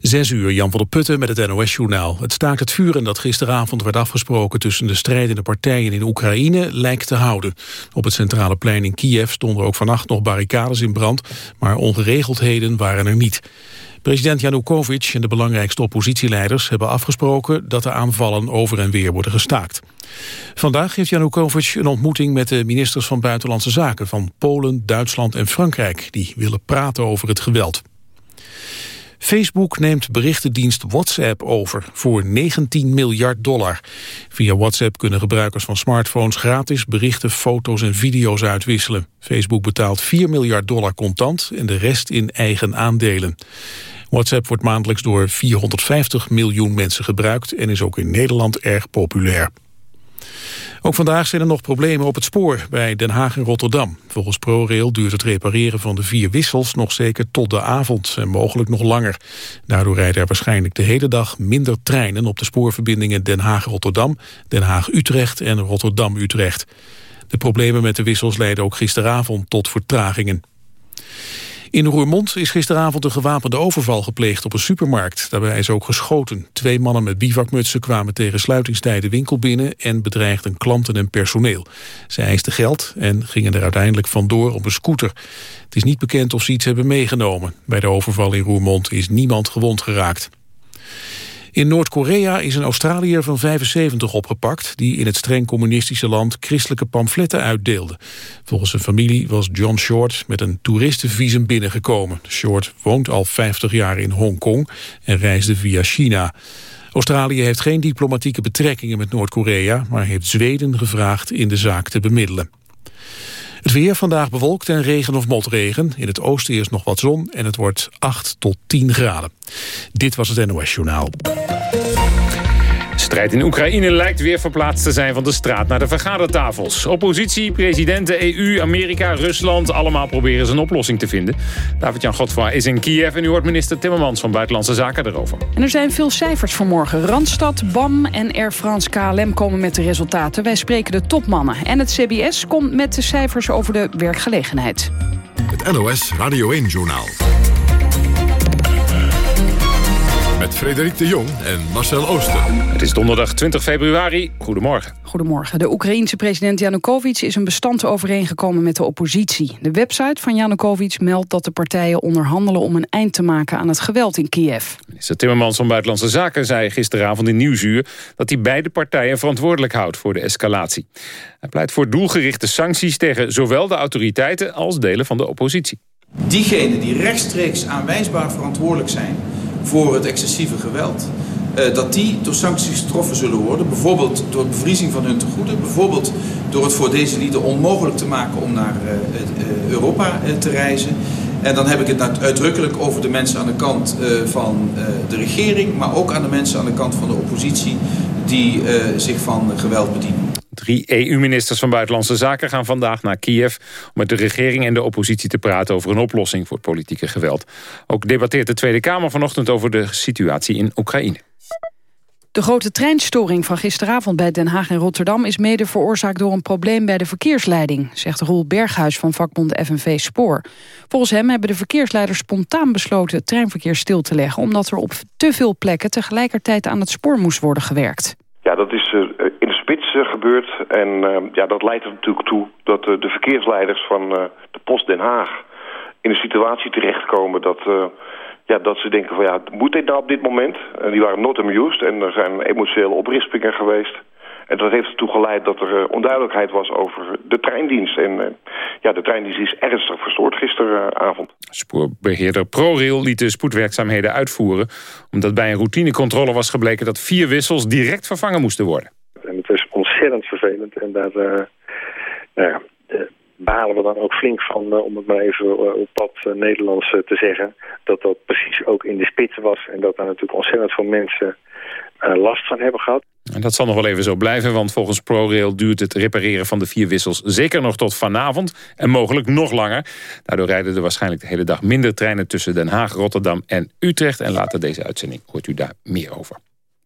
Zes uur, Jan van der Putten met het NOS-journaal. Het staakt het vuren dat gisteravond werd afgesproken... tussen de strijdende partijen in Oekraïne lijkt te houden. Op het centrale plein in Kiev stonden ook vannacht nog barricades in brand... maar ongeregeldheden waren er niet. President Janukovic en de belangrijkste oppositieleiders hebben afgesproken dat de aanvallen over en weer worden gestaakt. Vandaag heeft Janukovic een ontmoeting met de ministers van Buitenlandse Zaken van Polen, Duitsland en Frankrijk. Die willen praten over het geweld. Facebook neemt berichtendienst WhatsApp over voor 19 miljard dollar. Via WhatsApp kunnen gebruikers van smartphones gratis berichten, foto's en video's uitwisselen. Facebook betaalt 4 miljard dollar contant en de rest in eigen aandelen. WhatsApp wordt maandelijks door 450 miljoen mensen gebruikt en is ook in Nederland erg populair. Ook vandaag zijn er nog problemen op het spoor bij Den Haag en Rotterdam. Volgens ProRail duurt het repareren van de vier wissels nog zeker tot de avond en mogelijk nog langer. Daardoor rijden er waarschijnlijk de hele dag minder treinen op de spoorverbindingen Den Haag-Rotterdam, Den Haag-Utrecht en Rotterdam-Utrecht. De problemen met de wissels leiden ook gisteravond tot vertragingen. In Roermond is gisteravond een gewapende overval gepleegd op een supermarkt. Daarbij is ook geschoten. Twee mannen met bivakmutsen kwamen tegen sluitingstijden de winkel binnen... en bedreigden klanten en personeel. Ze eisten geld en gingen er uiteindelijk vandoor op een scooter. Het is niet bekend of ze iets hebben meegenomen. Bij de overval in Roermond is niemand gewond geraakt. In Noord-Korea is een Australiër van 75 opgepakt... die in het streng communistische land christelijke pamfletten uitdeelde. Volgens zijn familie was John Short met een toeristenvisum binnengekomen. Short woont al 50 jaar in Hongkong en reisde via China. Australië heeft geen diplomatieke betrekkingen met Noord-Korea... maar heeft Zweden gevraagd in de zaak te bemiddelen. Het weer vandaag bewolkt en regen of motregen. In het oosten is nog wat zon en het wordt 8 tot 10 graden. Dit was het NOS Journaal strijd in Oekraïne lijkt weer verplaatst te zijn van de straat naar de vergadertafels. Oppositie, presidenten, EU, Amerika, Rusland, allemaal proberen ze een oplossing te vinden. David-Jan Godfroy is in Kiev en u hoort minister Timmermans van Buitenlandse Zaken erover. En er zijn veel cijfers vanmorgen. Randstad, BAM en Air France KLM komen met de resultaten. Wij spreken de topmannen. En het CBS komt met de cijfers over de werkgelegenheid. Het NOS Radio 1-journaal met Frederik de Jong en Marcel Ooster. Het is donderdag 20 februari. Goedemorgen. Goedemorgen. De Oekraïense president Janukovic is een bestand overeengekomen met de oppositie. De website van Janukovic meldt dat de partijen onderhandelen om een eind te maken aan het geweld in Kiev. Minister Timmermans van Buitenlandse Zaken zei gisteravond in Nieuwsuur dat hij beide partijen verantwoordelijk houdt voor de escalatie. Hij pleit voor doelgerichte sancties tegen zowel de autoriteiten als delen van de oppositie. Diegenen die rechtstreeks aanwijsbaar verantwoordelijk zijn voor het excessieve geweld. Uh, dat die door sancties getroffen zullen worden. Bijvoorbeeld door bevriezing van hun tegoeden. Bijvoorbeeld door het voor deze lieden onmogelijk te maken om naar uh, uh, Europa te reizen. En dan heb ik het uitdrukkelijk over de mensen aan de kant van de regering... maar ook aan de mensen aan de kant van de oppositie die zich van geweld bedienen. Drie EU-ministers van Buitenlandse Zaken gaan vandaag naar Kiev... om met de regering en de oppositie te praten over een oplossing voor het politieke geweld. Ook debatteert de Tweede Kamer vanochtend over de situatie in Oekraïne. De grote treinstoring van gisteravond bij Den Haag en Rotterdam... is mede veroorzaakt door een probleem bij de verkeersleiding... zegt Roel Berghuis van vakbond FNV Spoor. Volgens hem hebben de verkeersleiders spontaan besloten... het treinverkeer stil te leggen... omdat er op te veel plekken tegelijkertijd aan het spoor moest worden gewerkt. Ja, dat is uh, in de spits uh, gebeurd. En uh, ja, dat leidt er natuurlijk toe dat de verkeersleiders van de Post Den Haag... in een situatie terechtkomen dat, ja, dat ze denken van... ja, moet dit nou op dit moment? En die waren not amused en er zijn emotionele oprispingen geweest... En dat heeft ertoe geleid dat er onduidelijkheid was over de treindienst. En ja, de treindienst is ernstig verstoord gisteravond. Spoorbeheerder ProRail liet de spoedwerkzaamheden uitvoeren... omdat bij een routinecontrole was gebleken dat vier wissels direct vervangen moesten worden. Ontzettend vervelend. En daar uh, nou ja, balen we dan ook flink van, uh, om het maar even op pad Nederlands te zeggen... dat dat precies ook in de spits was. En dat daar natuurlijk ontzettend veel mensen last van hebben gehad. En dat zal nog wel even zo blijven, want volgens ProRail duurt het repareren van de vier wissels zeker nog tot vanavond en mogelijk nog langer. Daardoor rijden er waarschijnlijk de hele dag minder treinen tussen Den Haag, Rotterdam en Utrecht. En later deze uitzending hoort u daar meer over.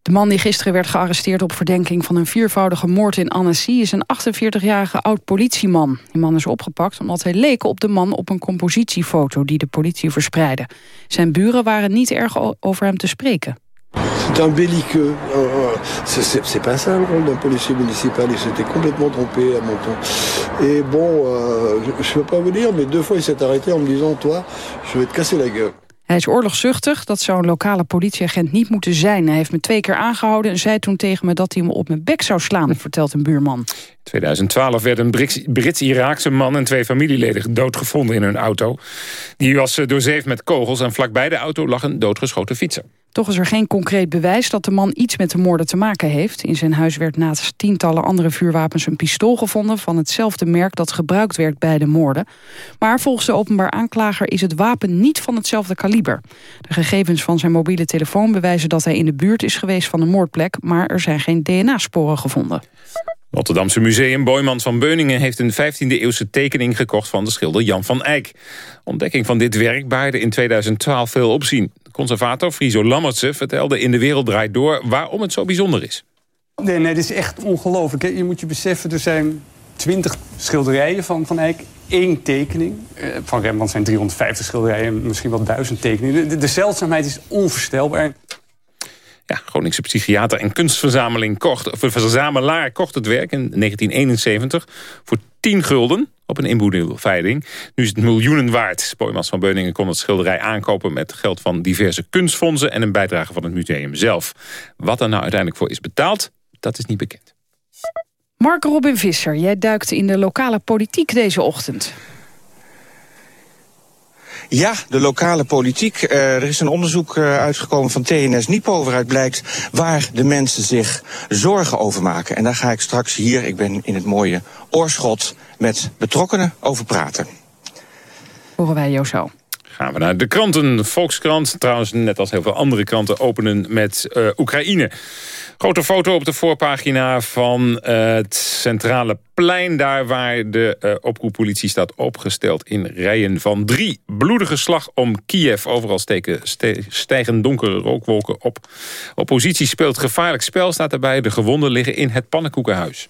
De man die gisteren werd gearresteerd op verdenking van een viervoudige moord in Annecy... is een 48-jarige oud-politieman. Die man is opgepakt omdat hij leek op de man op een compositiefoto... die de politie verspreidde. Zijn buren waren niet erg over hem te spreken. C'est un belliqueux. Euh, euh, c'est pas ça le rôle d'un policier municipal. Il s'était complètement trompé à mon temps. Et bon, euh, je, ne peux pas vous dire, mais deux fois il s'est arrêté en me disant, toi, je vais te casser la gueule. Hij is oorlogzuchtig, dat zou een lokale politieagent niet moeten zijn. Hij heeft me twee keer aangehouden en zei toen tegen me dat hij me op mijn bek zou slaan, vertelt een buurman. In 2012 werden een Brits-Iraakse man en twee familieleden doodgevonden in hun auto. Die was eh, doorzeefd met kogels en vlakbij de auto lag een doodgeschoten fietser. Toch is er geen concreet bewijs dat de man iets met de moorden te maken heeft. In zijn huis werd naast tientallen andere vuurwapens een pistool gevonden... van hetzelfde merk dat gebruikt werd bij de moorden. Maar volgens de openbaar aanklager is het wapen niet van hetzelfde kaliber. De gegevens van zijn mobiele telefoon bewijzen dat hij in de buurt is geweest van de moordplek... maar er zijn geen DNA-sporen gevonden. Rotterdamse museum Boymans van Beuningen heeft een 15e-eeuwse tekening gekocht van de schilder Jan van Eyck. Ontdekking van dit werk baarde in 2012 veel opzien. Conservator Friso Lammertse vertelde in De Wereld Draait Door waarom het zo bijzonder is. Nee, nee, dit is echt ongelooflijk. Je moet je beseffen, er zijn 20 schilderijen van Van Eyck, één tekening. Eh, van Rembrandt zijn 350 schilderijen, misschien wel duizend tekeningen. De, de zeldzaamheid is onvoorstelbaar. Ja, Groningse psychiater en kunstverzameling kocht, verzamelaar kocht het werk in 1971 voor 10 gulden op een inboedelveiling. Nu is het miljoenen waard. Boymans van Beuningen kon het schilderij aankopen met geld van diverse kunstfondsen en een bijdrage van het museum zelf. Wat er nou uiteindelijk voor is betaald, dat is niet bekend. Mark Robin Visser, jij duikt in de lokale politiek deze ochtend. Ja, de lokale politiek. Uh, er is een onderzoek uh, uitgekomen van TNS Nipo... waaruit blijkt waar de mensen zich zorgen over maken. En daar ga ik straks hier, ik ben in het mooie Oorschot... met betrokkenen over praten. Horen wij jou zo. Gaan we naar de kranten. Volkskrant, trouwens net als heel veel andere kranten... openen met uh, Oekraïne. Grote foto op de voorpagina van het centrale plein. Daar waar de uh, oproeppolitie staat opgesteld in rijen van drie. Bloedige slag om Kiev. Overal steken, stijgen donkere rookwolken op. Oppositie speelt gevaarlijk spel, staat erbij. De gewonden liggen in het pannenkoekenhuis.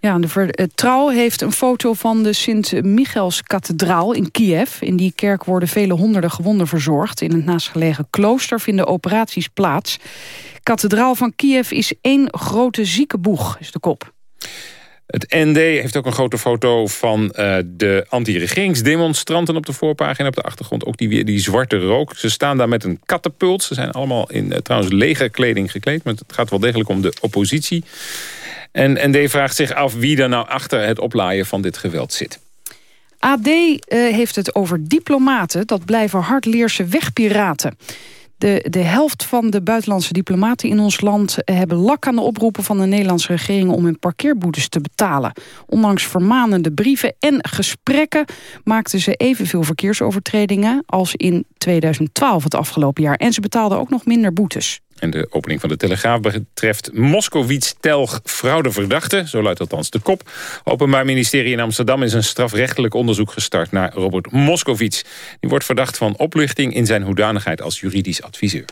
Ja, de uh, Trouw heeft een foto van de Sint-Michaelskathedraal in Kiev. In die kerk worden vele honderden gewonden verzorgd. In het naastgelegen klooster vinden operaties plaats. Kathedraal van Kiev is één grote ziekenboeg, is de kop. Het ND heeft ook een grote foto van uh, de anti-regeringsdemonstranten op de voorpagina. Op de achtergrond ook die, die zwarte rook. Ze staan daar met een kattenpult. Ze zijn allemaal in uh, trouwens legerkleding gekleed. Maar het gaat wel degelijk om de oppositie. En ND vraagt zich af wie er nou achter het oplaaien van dit geweld zit. AD uh, eh, heeft het over diplomaten. Dat blijven hardleerse wegpiraten. De, de helft van de buitenlandse diplomaten in ons land... hebben lak aan de oproepen van de Nederlandse regering... om hun parkeerboetes te betalen. Ondanks vermanende brieven en gesprekken... maakten ze evenveel verkeersovertredingen... als in 2012 het afgelopen jaar. En ze betaalden ook nog minder boetes. En de opening van de Telegraaf betreft Moskowitz-Telg fraudeverdachte. Zo luidt althans de kop. Openbaar Ministerie in Amsterdam is een strafrechtelijk onderzoek gestart naar Robert Moskowitz. Die wordt verdacht van oplichting in zijn hoedanigheid als juridisch adviseur.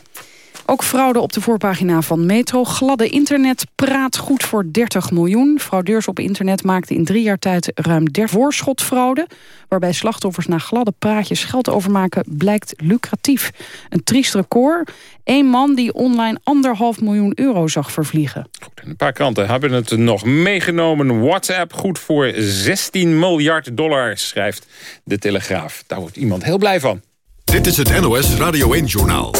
Ook fraude op de voorpagina van Metro. Gladde internet praat goed voor 30 miljoen. Fraudeurs op internet maakten in drie jaar tijd ruim 30 voorschotfraude. Waarbij slachtoffers na gladde praatjes geld overmaken blijkt lucratief. Een triest record. Eén man die online anderhalf miljoen euro zag vervliegen. Goed, een paar kranten hebben het nog meegenomen. WhatsApp goed voor 16 miljard dollar, schrijft de Telegraaf. Daar wordt iemand heel blij van. Dit is het NOS Radio 1-journaal.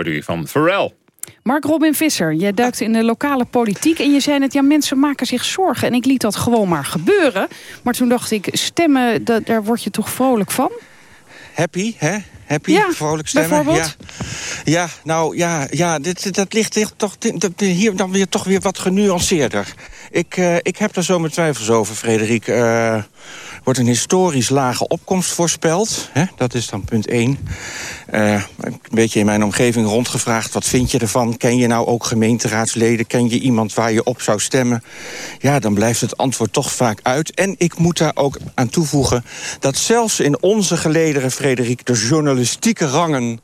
Hoorde u van Pharrell. Mark Robin Visser, jij duikt in de lokale politiek... en je zei net, ja, mensen maken zich zorgen. En ik liet dat gewoon maar gebeuren. Maar toen dacht ik, stemmen, dat, daar word je toch vrolijk van? Happy, hè? Happy, Ja, vrolijk stemmen. Ja. bijvoorbeeld? ja, nou ja, ja dit, dat ligt toch, dit- hier dan weer, toch weer wat genuanceerder. Ik, eh, ik heb daar zo mijn twijfels over, Frederik. Eh, wordt een historisch lage opkomst voorspeld. Dat is dan punt één. Eh, een beetje in mijn omgeving rondgevraagd. Wat vind je ervan? Ken je nou ook gemeenteraadsleden? Ken je iemand waar je op zou stemmen? Ja, dan blijft het antwoord toch vaak uit. En ik moet daar ook aan toevoegen... dat zelfs in onze gelederen, Frederik... de journalistieke rangen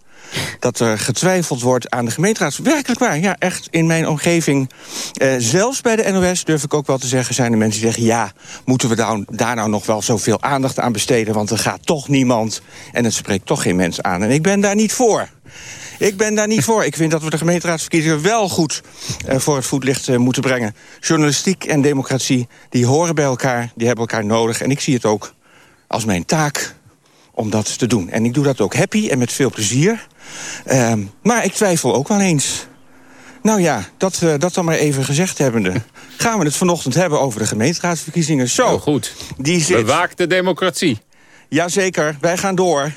dat er getwijfeld wordt aan de gemeenteraad. Werkelijk waar, ja, echt in mijn omgeving. Eh, zelfs bij de NOS durf ik ook wel te zeggen... zijn er mensen die zeggen, ja, moeten we daar, daar nou nog wel zoveel aandacht aan besteden... want er gaat toch niemand en het spreekt toch geen mens aan. En ik ben daar niet voor. Ik ben daar niet voor. Ik vind dat we de gemeenteraadsverkiezingen wel goed eh, voor het voetlicht eh, moeten brengen. Journalistiek en democratie, die horen bij elkaar, die hebben elkaar nodig. En ik zie het ook als mijn taak om dat te doen. En ik doe dat ook happy en met veel plezier. Ehm, maar ik twijfel ook wel eens. Nou ja, dat, dat dan maar even gezegd hebbende... gaan we het vanochtend hebben over de gemeenteraadsverkiezingen. Zo, Oh, goed. die zit... Bewaak de democratie. Jazeker, wij gaan door.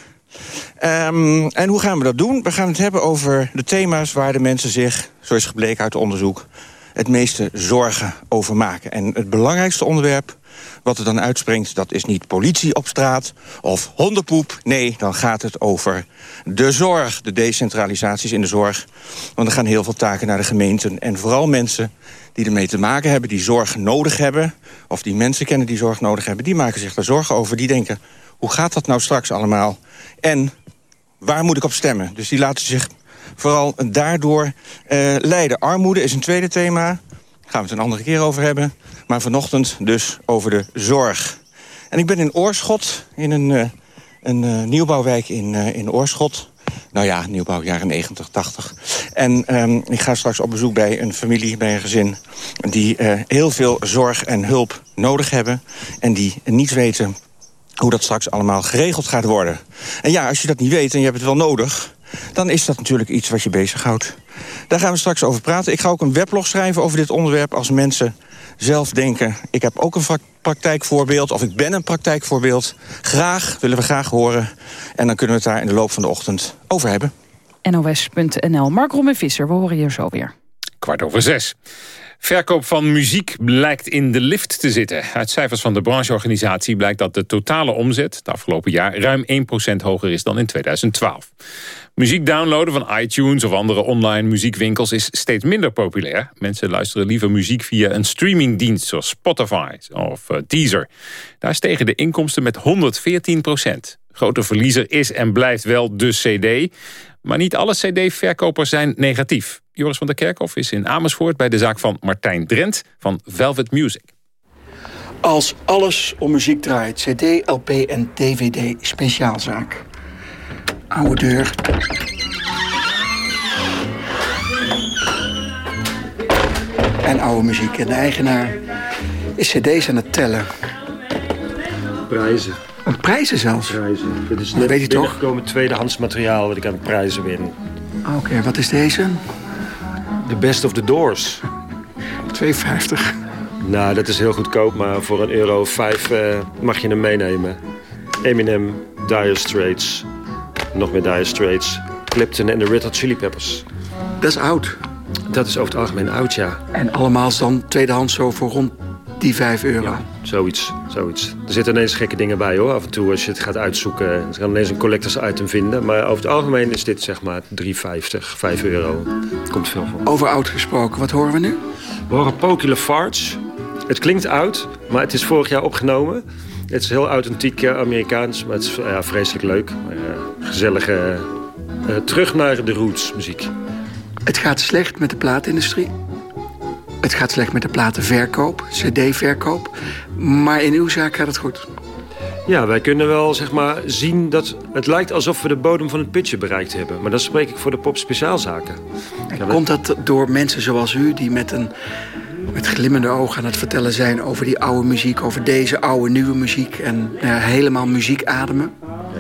Ehm, en hoe gaan we dat doen? We gaan het hebben over de thema's waar de mensen zich, zoals gebleken uit onderzoek, het meeste zorgen over maken. En het belangrijkste onderwerp wat er dan uitspringt, dat is niet politie op straat of hondenpoep. Nee, dan gaat het over de zorg, de decentralisaties in de zorg. Want er gaan heel veel taken naar de gemeenten. En vooral mensen die ermee te maken hebben, die zorg nodig hebben... of die mensen kennen die zorg nodig hebben, die maken zich daar zorgen over. Die denken, hoe gaat dat nou straks allemaal? En waar moet ik op stemmen? Dus die laten zich vooral daardoor eh, leiden. Armoede is een tweede thema. Daar gaan we het een andere keer over hebben. Maar vanochtend dus over de zorg. En ik ben in Oorschot, in een, eh, een eh, nieuwbouwwijk in, eh, in Oorschot. Nou ja, nieuwbouw, jaren 90, 80. En ehm, ik ga straks op bezoek bij een familie, bij een gezin... die heel veel zorg en hulp nodig hebben... en die niet weten hoe dat straks allemaal geregeld gaat worden. En ja, als je dat niet weet en je hebt het wel nodig... dan is dat natuurlijk iets wat je bezighoudt. Daar gaan we straks over praten. Ik ga ook een weblog schrijven over dit onderwerp... als mensen zelf denken, ik heb ook een praktijkvoorbeeld... of ik ben een praktijkvoorbeeld. Graag, willen we graag horen. En dan kunnen we het daar in de loop van de ochtend over hebben. NOS.nl. Mark Robin Visser, we horen je zo weer. Kwart over zes. Verkoop van muziek blijkt in de lift te zitten. Uit cijfers van de brancheorganisatie blijkt dat de totale omzet... het afgelopen jaar ruim 1% hoger is dan in 2012. Muziek downloaden van iTunes of andere online muziekwinkels... is steeds minder populair. Mensen luisteren liever muziek via een streamingdienst... zoals Spotify of uh, Deezer. Daar stegen de inkomsten met 114% Grote verliezer is en blijft wel de cd... Maar niet alle cd-verkopers zijn negatief. Joris van der Kerkhof is in Amersfoort bij de zaak van Martijn Drent van Velvet Music. Als alles om muziek draait, cd, LP en dvd, speciaalzaak. Oude deur. En oude muziek. En de eigenaar is cd's aan het tellen. Prijzen. En prijzen zelfs. Prijzen. Dit is Dat net weet je toch? tweedehands materiaal wat ik aan prijzen win. Oké, wat is deze? The Best of the Doors. 2,50. Nou, dat is heel goedkoop, maar voor een euro vijf eh, mag je hem meenemen. Eminem, Dire Straits, nog meer Dire Straits, Clapton en de Red Hot Chili Peppers. Dat is oud. Dat is over het algemeen oud, ja. En allemaal is dan tweedehands zo voor rond die 5 euro. Zoiets, zoiets. Er zitten ineens gekke dingen bij hoor. Af en toe als je het gaat uitzoeken. Ze gaan ineens een collectors item vinden. Maar over het algemeen is dit zeg maar 3,50, 5 euro. Komt veel voor. Over oud gesproken, wat horen we nu? We horen Poky Lafarge. Het klinkt oud, maar het is vorig jaar opgenomen. Het is heel authentiek eh, Amerikaans, maar het is ja, vreselijk leuk. Maar, eh, gezellige eh, terug naar de roots muziek. Het gaat slecht met de plaatindustrie. Het gaat slecht met de platenverkoop, cd-verkoop. Maar in uw zaak gaat het goed. Ja, wij kunnen wel zeg maar zien dat het lijkt alsof we de bodem van het pitje bereikt hebben. Maar dan spreek ik voor de pop speciaalzaken. Ja, Komt dat door mensen zoals u die met een met glimmende ogen aan het vertellen zijn over die oude muziek, over deze oude nieuwe muziek en nou ja, helemaal muziek ademen?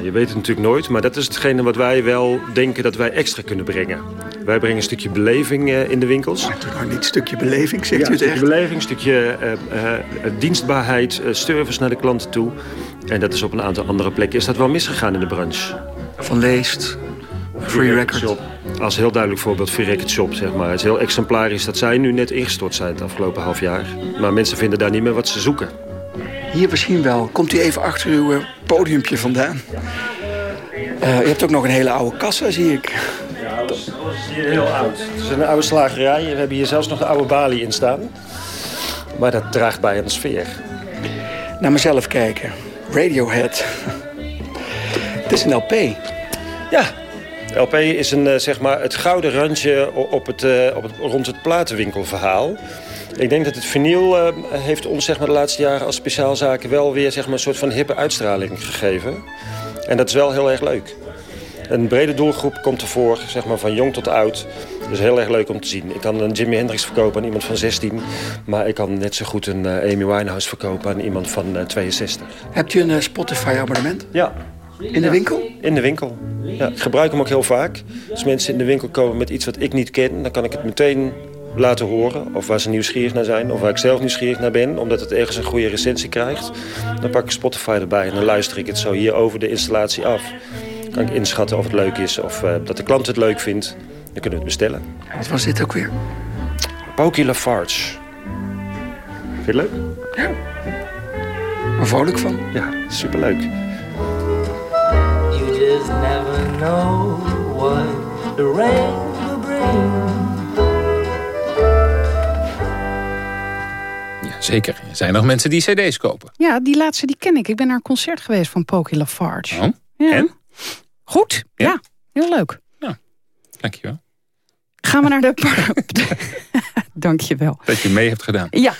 Je weet het natuurlijk nooit, maar dat is hetgene wat wij wel denken dat wij extra kunnen brengen. Wij brengen een stukje beleving uh, in de winkels. Maar toch nou niet een stukje beleving, zegt ja, u het echt? Een stukje beleving, een stukje uh, dienstbaarheid, service naar de klanten toe. En dat is op een aantal andere plekken is dat wel misgegaan in de branche. Van Leest, Free Record. Shop. Als heel duidelijk voorbeeld Free Record Shop, zeg maar. Het is heel exemplarisch dat zij nu net ingestort zijn het afgelopen half jaar. Maar mensen vinden daar niet meer wat ze zoeken. Hier misschien wel. Komt u even achter uw podiumpje vandaan. Uh, u hebt ook nog een hele oude kassa, zie ik. Ja, alles, is hier heel oud. Het is een oude slagerij. We hebben hier zelfs nog de oude balie in staan. Maar dat draagt bij aan de sfeer. Naar mezelf kijken. Radiohead. het is een LP. Ja, LP is een, zeg maar, het gouden randje op het, uh, op het, rond het platenwinkelverhaal. Ik denk dat het vinyl uh, heeft ons zeg maar, de laatste jaren als speciaalzaken... wel weer zeg maar, een soort van hippe uitstraling gegeven. En dat is wel heel erg leuk. Een brede doelgroep komt ervoor, zeg maar, van jong tot oud. Is heel erg leuk om te zien. Ik kan een Jimi Hendrix verkopen aan iemand van 16... maar ik kan net zo goed een uh, Amy Winehouse verkopen aan iemand van uh, 62. Hebt u een Spotify-abonnement? Ja. In de winkel? In de winkel. Ja, ik gebruik hem ook heel vaak. Als mensen in de winkel komen met iets wat ik niet ken... dan kan ik het meteen laten horen. Of waar ze nieuwsgierig naar zijn. Of waar ik zelf nieuwsgierig naar ben. Omdat het ergens een goede recensie krijgt. Dan pak ik Spotify erbij en dan luister ik het zo hier over de installatie af. Kan ik inschatten of het leuk is. Of uh, dat de klant het leuk vindt. Dan kunnen we het bestellen. Wat was dit ook weer? Pokey Lafarge. Vind je het leuk? Ja. Waar vrolijk van? Ja, superleuk. You just never know what the rain will bring. Zeker. Er zijn nog mensen die cd's kopen. Ja, die laatste die ken ik. Ik ben naar een concert geweest van Pokey Lafarge. Oh, ja. En? Goed, ja. ja. Heel leuk. Nou, dankjewel. Gaan we naar de... dankjewel. Dat je mee hebt gedaan. Ja.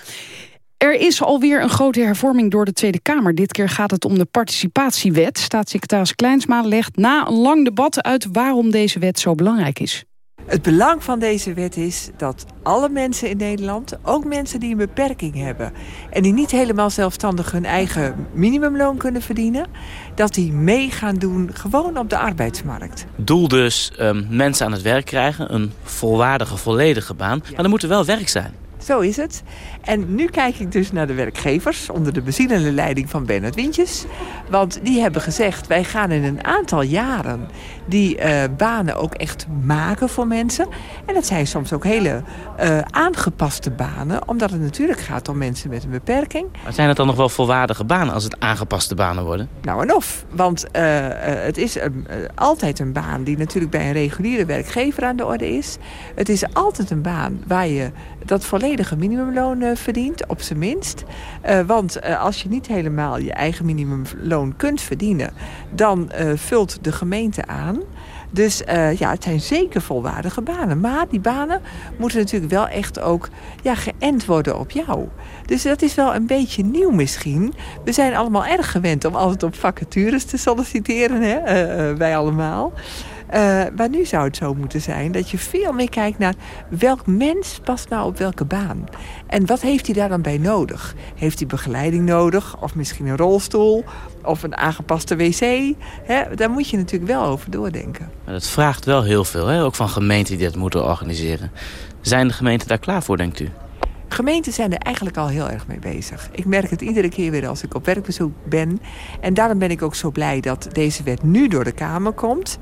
Er is alweer een grote hervorming door de Tweede Kamer. Dit keer gaat het om de participatiewet. Staatssecretaris Kleinsma legt na een lang debat uit... waarom deze wet zo belangrijk is. Het belang van deze wet is dat alle mensen in Nederland, ook mensen die een beperking hebben en die niet helemaal zelfstandig hun eigen minimumloon kunnen verdienen, dat die mee gaan doen gewoon op de arbeidsmarkt. Doel dus um, mensen aan het werk krijgen, een volwaardige, volledige baan, maar er moet er wel werk zijn. Zo is het. En nu kijk ik dus naar de werkgevers onder de bezielende leiding van Bernard Wintjes. Want die hebben gezegd, wij gaan in een aantal jaren die uh, banen ook echt maken voor mensen. En dat zijn soms ook hele uh, aangepaste banen, omdat het natuurlijk gaat om mensen met een beperking. Maar zijn het dan nog wel volwaardige banen als het aangepaste banen worden? Nou en of, want uh, het is altijd een baan die natuurlijk bij een reguliere werkgever aan de orde is. Het is altijd een baan waar je dat volledige minimumloon verdient, op zijn minst. want als je niet helemaal je eigen minimumloon kunt verdienen, dan vult de gemeente aan. Dus uh, ja, het zijn zeker volwaardige banen. Maar die banen moeten natuurlijk wel echt ook ja, geënt worden op jou. Dus dat is wel een beetje nieuw misschien. We zijn allemaal erg gewend om altijd op vacatures te solliciteren, hè? Uh, uh, wij allemaal. Uh, maar nu zou het zo moeten zijn dat je veel meer kijkt naar welk mens past nou op welke baan. En wat heeft hij daar dan bij nodig? Heeft hij begeleiding nodig? Of misschien een rolstoel? Of een aangepaste wc? Daar moet je natuurlijk wel over doordenken. Maar dat vraagt wel heel veel, hè? ook van gemeenten die dat moeten organiseren. Zijn de gemeenten daar klaar voor, denkt u? Gemeenten zijn er eigenlijk al heel erg mee bezig. Ik merk het iedere keer weer als ik op werkbezoek ben. En daarom ben ik ook zo blij dat deze wet nu door de Kamer komt.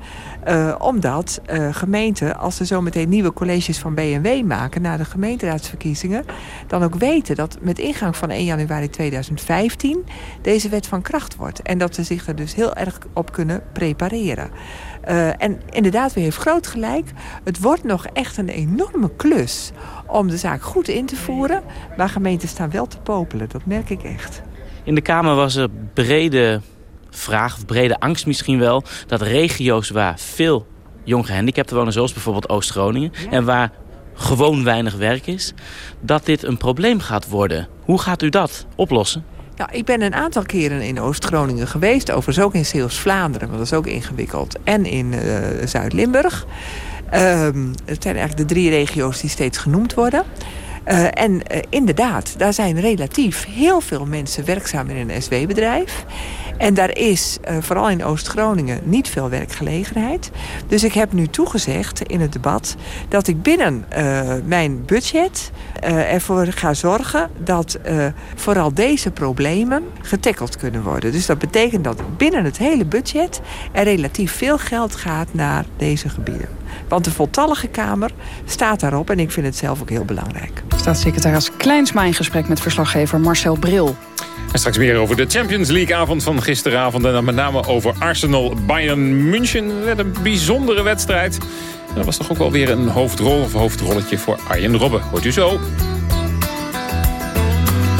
Uh, omdat uh, gemeenten, als ze zo meteen nieuwe colleges van B&W maken... na de gemeenteraadsverkiezingen, dan ook weten dat met ingang van 1 januari 2015... deze wet van kracht wordt. En dat ze zich er dus heel erg op kunnen prepareren. Uh, en inderdaad, u heeft groot gelijk. Het wordt nog echt een enorme klus om de zaak goed in te voeren. Maar gemeenten staan wel te popelen, dat merk ik echt. In de Kamer was er brede vraag, of brede angst misschien wel... dat regio's waar veel jong gehandicapten wonen, zoals bijvoorbeeld Oost-Groningen... Ja. en waar gewoon weinig werk is, dat dit een probleem gaat worden. Hoe gaat u dat oplossen? Nou, ik ben een aantal keren in Oost-Groningen geweest. Overigens ook in Zeeuws-Vlaanderen, want dat is ook ingewikkeld. En in uh, Zuid-Limburg. Um, het zijn eigenlijk de drie regio's die steeds genoemd worden. Uh, en uh, inderdaad, daar zijn relatief heel veel mensen werkzaam in een SW-bedrijf. En daar is, uh, vooral in Oost-Groningen, niet veel werkgelegenheid. Dus ik heb nu toegezegd in het debat... dat ik binnen uh, mijn budget uh, ervoor ga zorgen... dat vooral deze problemen getackeld kunnen worden. Dus dat betekent dat binnen het hele budget... er relatief veel geld gaat naar deze gebieden. Want de voltallige Kamer staat daarop en ik vind het zelf ook heel belangrijk. Staatssecretaris Kleinsma in gesprek met verslaggever Marcel Bril. En straks meer over de Champions League avond van gisteravond. En dan met name over Arsenal Bayern München. werd een bijzondere wedstrijd. En dat was toch ook wel weer een hoofdrol of hoofdrolletje voor Arjen Robben. Hoort u zo.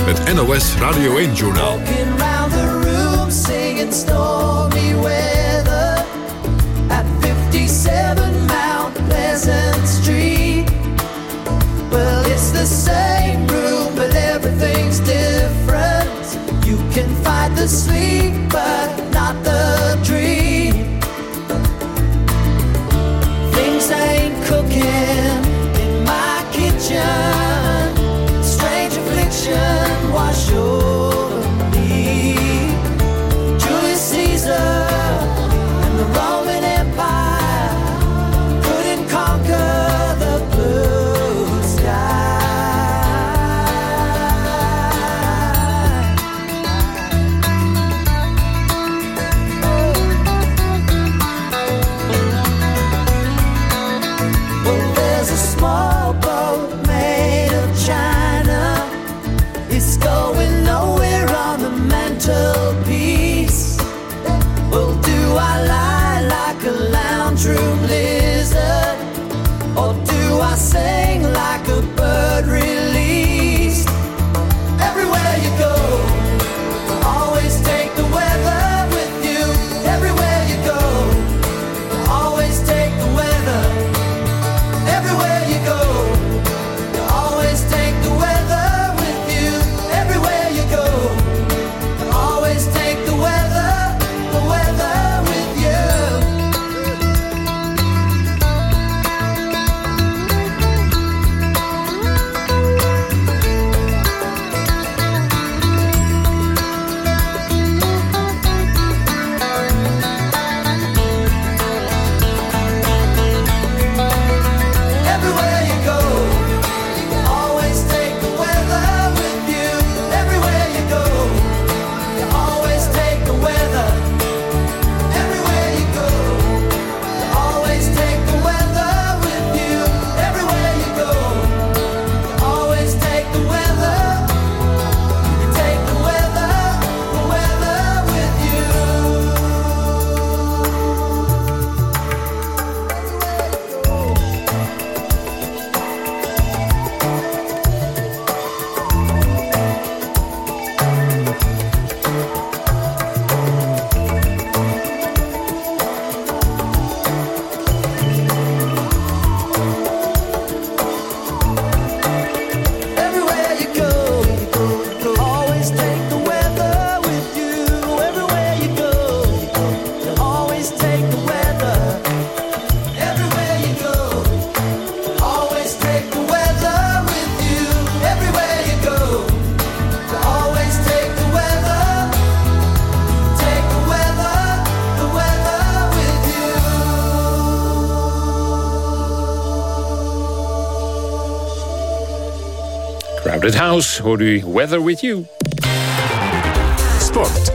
Het NOS Radio 1-journaal. The sleep, but not the Hoort u Weather With You. Sport.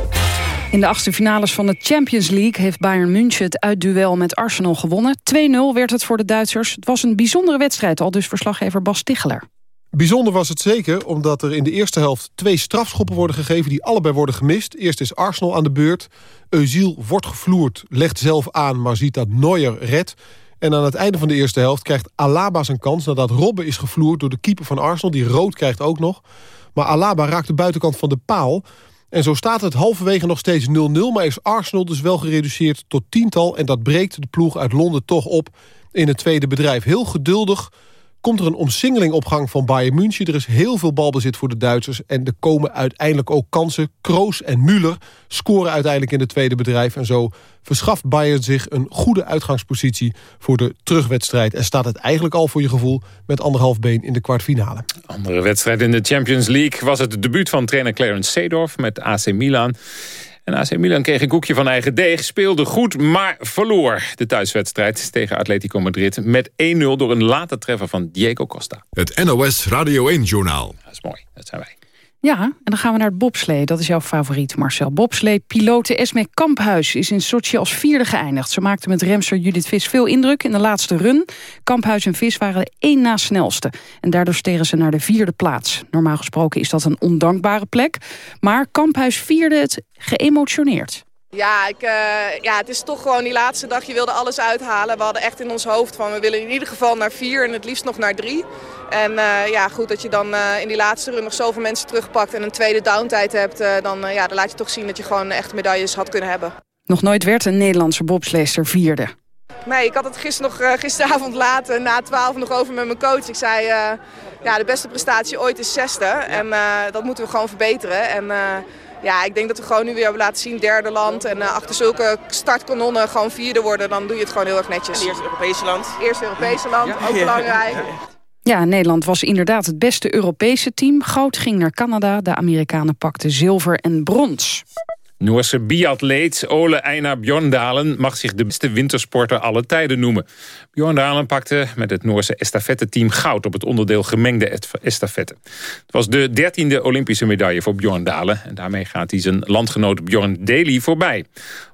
In de achtste finales van de Champions League heeft Bayern München het uitduel met Arsenal gewonnen. 2-0 werd het voor de Duitsers. Het was een bijzondere wedstrijd, al dus verslaggever Bas Ticheler. Bijzonder was het zeker, omdat er in de eerste helft twee strafschoppen worden gegeven... die allebei worden gemist. Eerst is Arsenal aan de beurt. Eusiel wordt gevloerd, legt zelf aan, maar ziet dat Neuer redt. En aan het einde van de eerste helft krijgt Alaba zijn kans... nadat Robben is gevloerd door de keeper van Arsenal, die rood krijgt ook nog. Maar Alaba raakt de buitenkant van de paal... En zo staat het halverwege nog steeds 0-0... maar is Arsenal dus wel gereduceerd tot tiental... en dat breekt de ploeg uit Londen toch op in het tweede bedrijf. Heel geduldig komt er een omsingeling op gang van Bayern München. Er is heel veel balbezit voor de Duitsers. En er komen uiteindelijk ook kansen. Kroos en Müller scoren uiteindelijk in het tweede bedrijf. En zo verschaft Bayern zich een goede uitgangspositie voor de terugwedstrijd. En staat het eigenlijk al voor je gevoel met anderhalf been in de kwartfinale. Andere wedstrijd in de Champions League was het debuut van trainer Clarence Seedorf met AC Milan. En AC Milan kreeg een koekje van eigen deeg, speelde goed, maar verloor de thuiswedstrijd tegen Atletico Madrid met 1-0 door een late treffer van Diego Costa. Het NOS Radio 1-journaal. Dat is mooi, dat zijn wij. Ja, en dan gaan we naar het bobslee. Dat is jouw favoriet, Marcel. Bobslee-pilote Esme Kamphuis is in Sochi als vierde geëindigd. Ze maakte met remster Judith Vis veel indruk in de laatste run. Kamphuis en Vis waren de één na snelste. En daardoor stegen ze naar de vierde plaats. Normaal gesproken is dat een ondankbare plek. Maar Kamphuis vierde het geëmotioneerd. Ja, ik, uh, ja, het is toch gewoon die laatste dag. Je wilde alles uithalen. We hadden echt in ons hoofd van we willen in ieder geval naar vier en het liefst nog naar drie. En uh, ja, goed dat je dan uh, in die laatste run nog zoveel mensen terugpakt en een tweede downtijd hebt. dan, ja, dan laat je toch zien dat je gewoon echt medailles had kunnen hebben. Nog nooit werd een Nederlandse bobsleester vierde. Nee, ik had het gister nog, gisteravond laat na twaalf nog over met mijn coach. Ik zei, ja, de beste prestatie ooit is zesde. En dat moeten we gewoon verbeteren. En, ja, ik denk dat we gewoon nu weer hebben laten zien, derde land. En uh, achter zulke startkanonnen gewoon vierde worden, dan doe je het gewoon heel erg netjes. En eerst Europese land. Eerst Europese land, ook belangrijk. Ja, Nederland was inderdaad het beste Europese team. Goud ging naar Canada, de Amerikanen pakten zilver en brons. Noorse biatleet Ole Einar Bjorndalen mag zich de beste wintersporter alle tijden noemen. Bjorndalen pakte met het Noorse estafette-team goud op het onderdeel gemengde estafette. Het was de dertiende Olympische medaille voor Bjorndalen en daarmee gaat hij zijn landgenoot Bjorn Daly voorbij.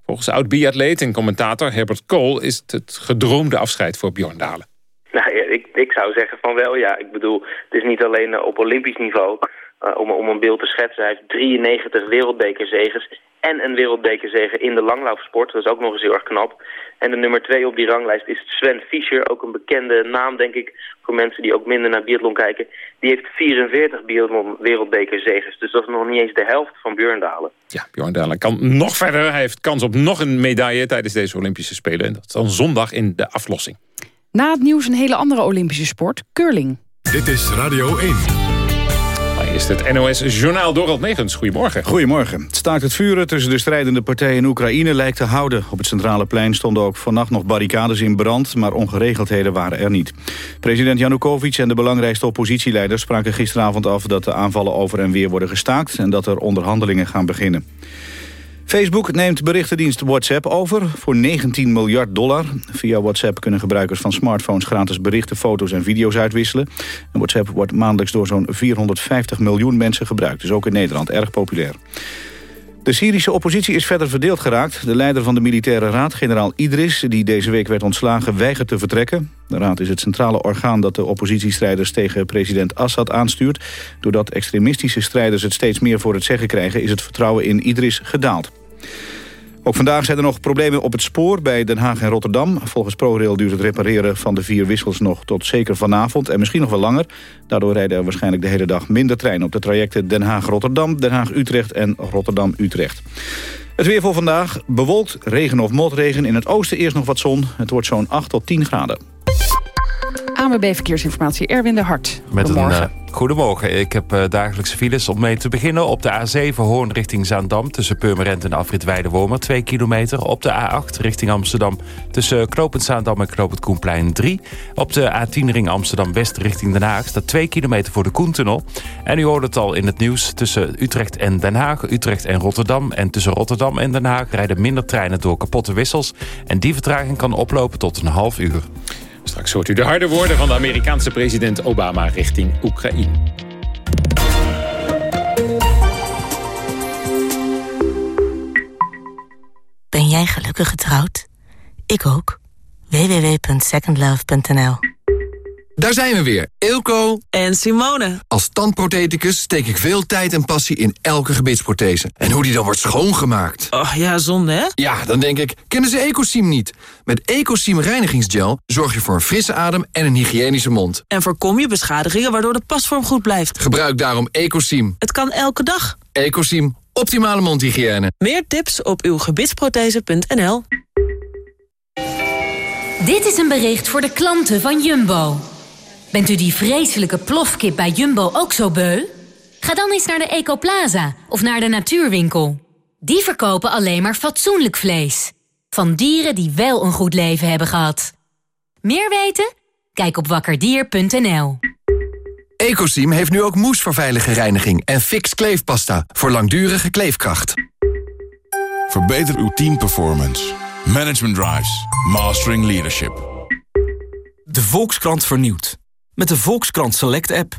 Volgens oud-biatleet en commentator Herbert Kool is het gedroomde afscheid voor Bjorndalen. Nou, ik, ik zou zeggen van wel, ja. Ik bedoel, het is niet alleen eh, op olympisch niveau... Uh, om, om een beeld te schetsen. Hij heeft 93 wereldbekerzegers en een wereldbekerzege in de langlaufsport. Dat is ook nog eens heel erg knap. En de nummer twee op die ranglijst is Sven Fischer. Ook een bekende naam, denk ik, voor mensen die ook minder naar biathlon kijken. Die heeft 44 biathlon wereldbekerzegers. Dus dat is nog niet eens de helft van Björn Dalen. Ja, Björn Dalen kan nog verder. Hij heeft kans op nog een medaille tijdens deze Olympische Spelen. En dat is dan zondag in de aflossing. Na het nieuws een hele andere Olympische sport, curling. Dit is Radio 1 is het NOS Journaal Dorald Megens. Goedemorgen. Goedemorgen. Het staakt het vuren tussen de strijdende partijen in Oekraïne lijkt te houden. Op het centrale plein stonden ook vannacht nog barricades in brand... maar ongeregeldheden waren er niet. President Janukovic en de belangrijkste oppositieleiders spraken gisteravond af... dat de aanvallen over en weer worden gestaakt... en dat er onderhandelingen gaan beginnen. Facebook neemt berichtendienst WhatsApp over voor 19 miljard dollar. Via WhatsApp kunnen gebruikers van smartphones gratis berichten, foto's en video's uitwisselen. En WhatsApp wordt maandelijks door zo'n 450 miljoen mensen gebruikt. Dus ook in Nederland erg populair. De Syrische oppositie is verder verdeeld geraakt. De leider van de militaire raad, generaal Idris, die deze week werd ontslagen, weigert te vertrekken. De raad is het centrale orgaan dat de oppositiestrijders tegen president Assad aanstuurt. Doordat extremistische strijders het steeds meer voor het zeggen krijgen, is het vertrouwen in Idris gedaald. Ook vandaag zijn er nog problemen op het spoor bij Den Haag en Rotterdam. Volgens ProRail duurt het repareren van de vier wissels nog tot zeker vanavond... en misschien nog wel langer. Daardoor rijden er waarschijnlijk de hele dag minder treinen... op de trajecten Den Haag-Rotterdam, Den Haag-Utrecht en Rotterdam-Utrecht. Het weer voor vandaag, bewolkt, regen of motregen. In het oosten eerst nog wat zon. Het wordt zo'n 8 tot 10 graden. AMB Verkeersinformatie, Erwin de Hart. Met. Een, uh, goedemorgen. Ik heb uh, dagelijkse files om mee te beginnen. Op de A7 Hoorn richting Zaandam... tussen Purmerend en Afrit Weidewormer 2 kilometer. Op de A8 richting Amsterdam tussen Knopend Zaandam en Knopend Koenplein 3. Op de A10 ring Amsterdam-West richting Den Haag... staat 2 kilometer voor de Koentunnel. En u hoort het al in het nieuws tussen Utrecht en Den Haag... Utrecht en Rotterdam. En tussen Rotterdam en Den Haag rijden minder treinen door kapotte wissels. En die vertraging kan oplopen tot een half uur. Straks hoort u de harde woorden van de Amerikaanse president Obama richting Oekraïne. Ben jij gelukkig getrouwd? Ik ook. www.secondlove.nl daar zijn we weer, Ilko en Simone. Als tandprotheticus steek ik veel tijd en passie in elke gebitsprothese. En hoe die dan wordt schoongemaakt. Oh ja, zonde hè? Ja, dan denk ik, kennen ze Ecosim niet? Met Ecosim reinigingsgel zorg je voor een frisse adem en een hygiënische mond. En voorkom je beschadigingen waardoor de pasvorm goed blijft. Gebruik daarom Ecosim. Het kan elke dag. Ecosim, optimale mondhygiëne. Meer tips op uw gebitsprothese.nl Dit is een bericht voor de klanten van Jumbo. Bent u die vreselijke plofkip bij Jumbo ook zo beu? Ga dan eens naar de Ecoplaza of naar de Natuurwinkel. Die verkopen alleen maar fatsoenlijk vlees. Van dieren die wel een goed leven hebben gehad. Meer weten? Kijk op wakkerdier.nl. Ecosim heeft nu ook moes voor veilige reiniging en fix kleefpasta voor langdurige kleefkracht. Verbeter uw teamperformance. Management Drives. Mastering Leadership. De Volkskrant vernieuwt. Met de Volkskrant Select app.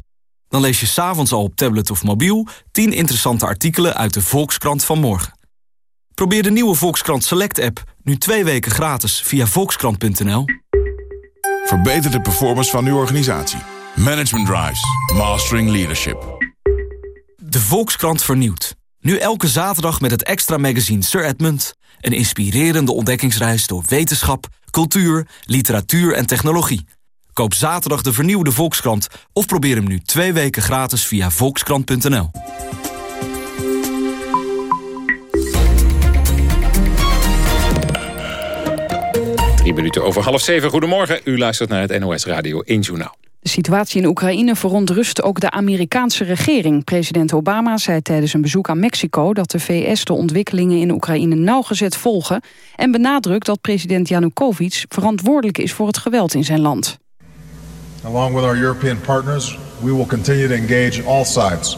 Dan lees je s'avonds al op tablet of mobiel 10 interessante artikelen uit de Volkskrant van morgen. Probeer de nieuwe Volkskrant Select app nu twee weken gratis via volkskrant.nl. Verbeter de performance van uw organisatie. Management Drives. Mastering Leadership. De Volkskrant vernieuwt. Nu elke zaterdag met het extra magazine Sir Edmund. Een inspirerende ontdekkingsreis door wetenschap, cultuur, literatuur en technologie. Koop zaterdag de vernieuwde Volkskrant of probeer hem nu twee weken gratis via volkskrant.nl. Drie minuten over half zeven. Goedemorgen, u luistert naar het NOS Radio 1 Journaal. De situatie in Oekraïne verontrust ook de Amerikaanse regering. President Obama zei tijdens een bezoek aan Mexico... dat de VS de ontwikkelingen in Oekraïne nauwgezet volgen... en benadrukt dat president Yanukovych verantwoordelijk is voor het geweld in zijn land. Along with our European partners, we will continue to engage all sides.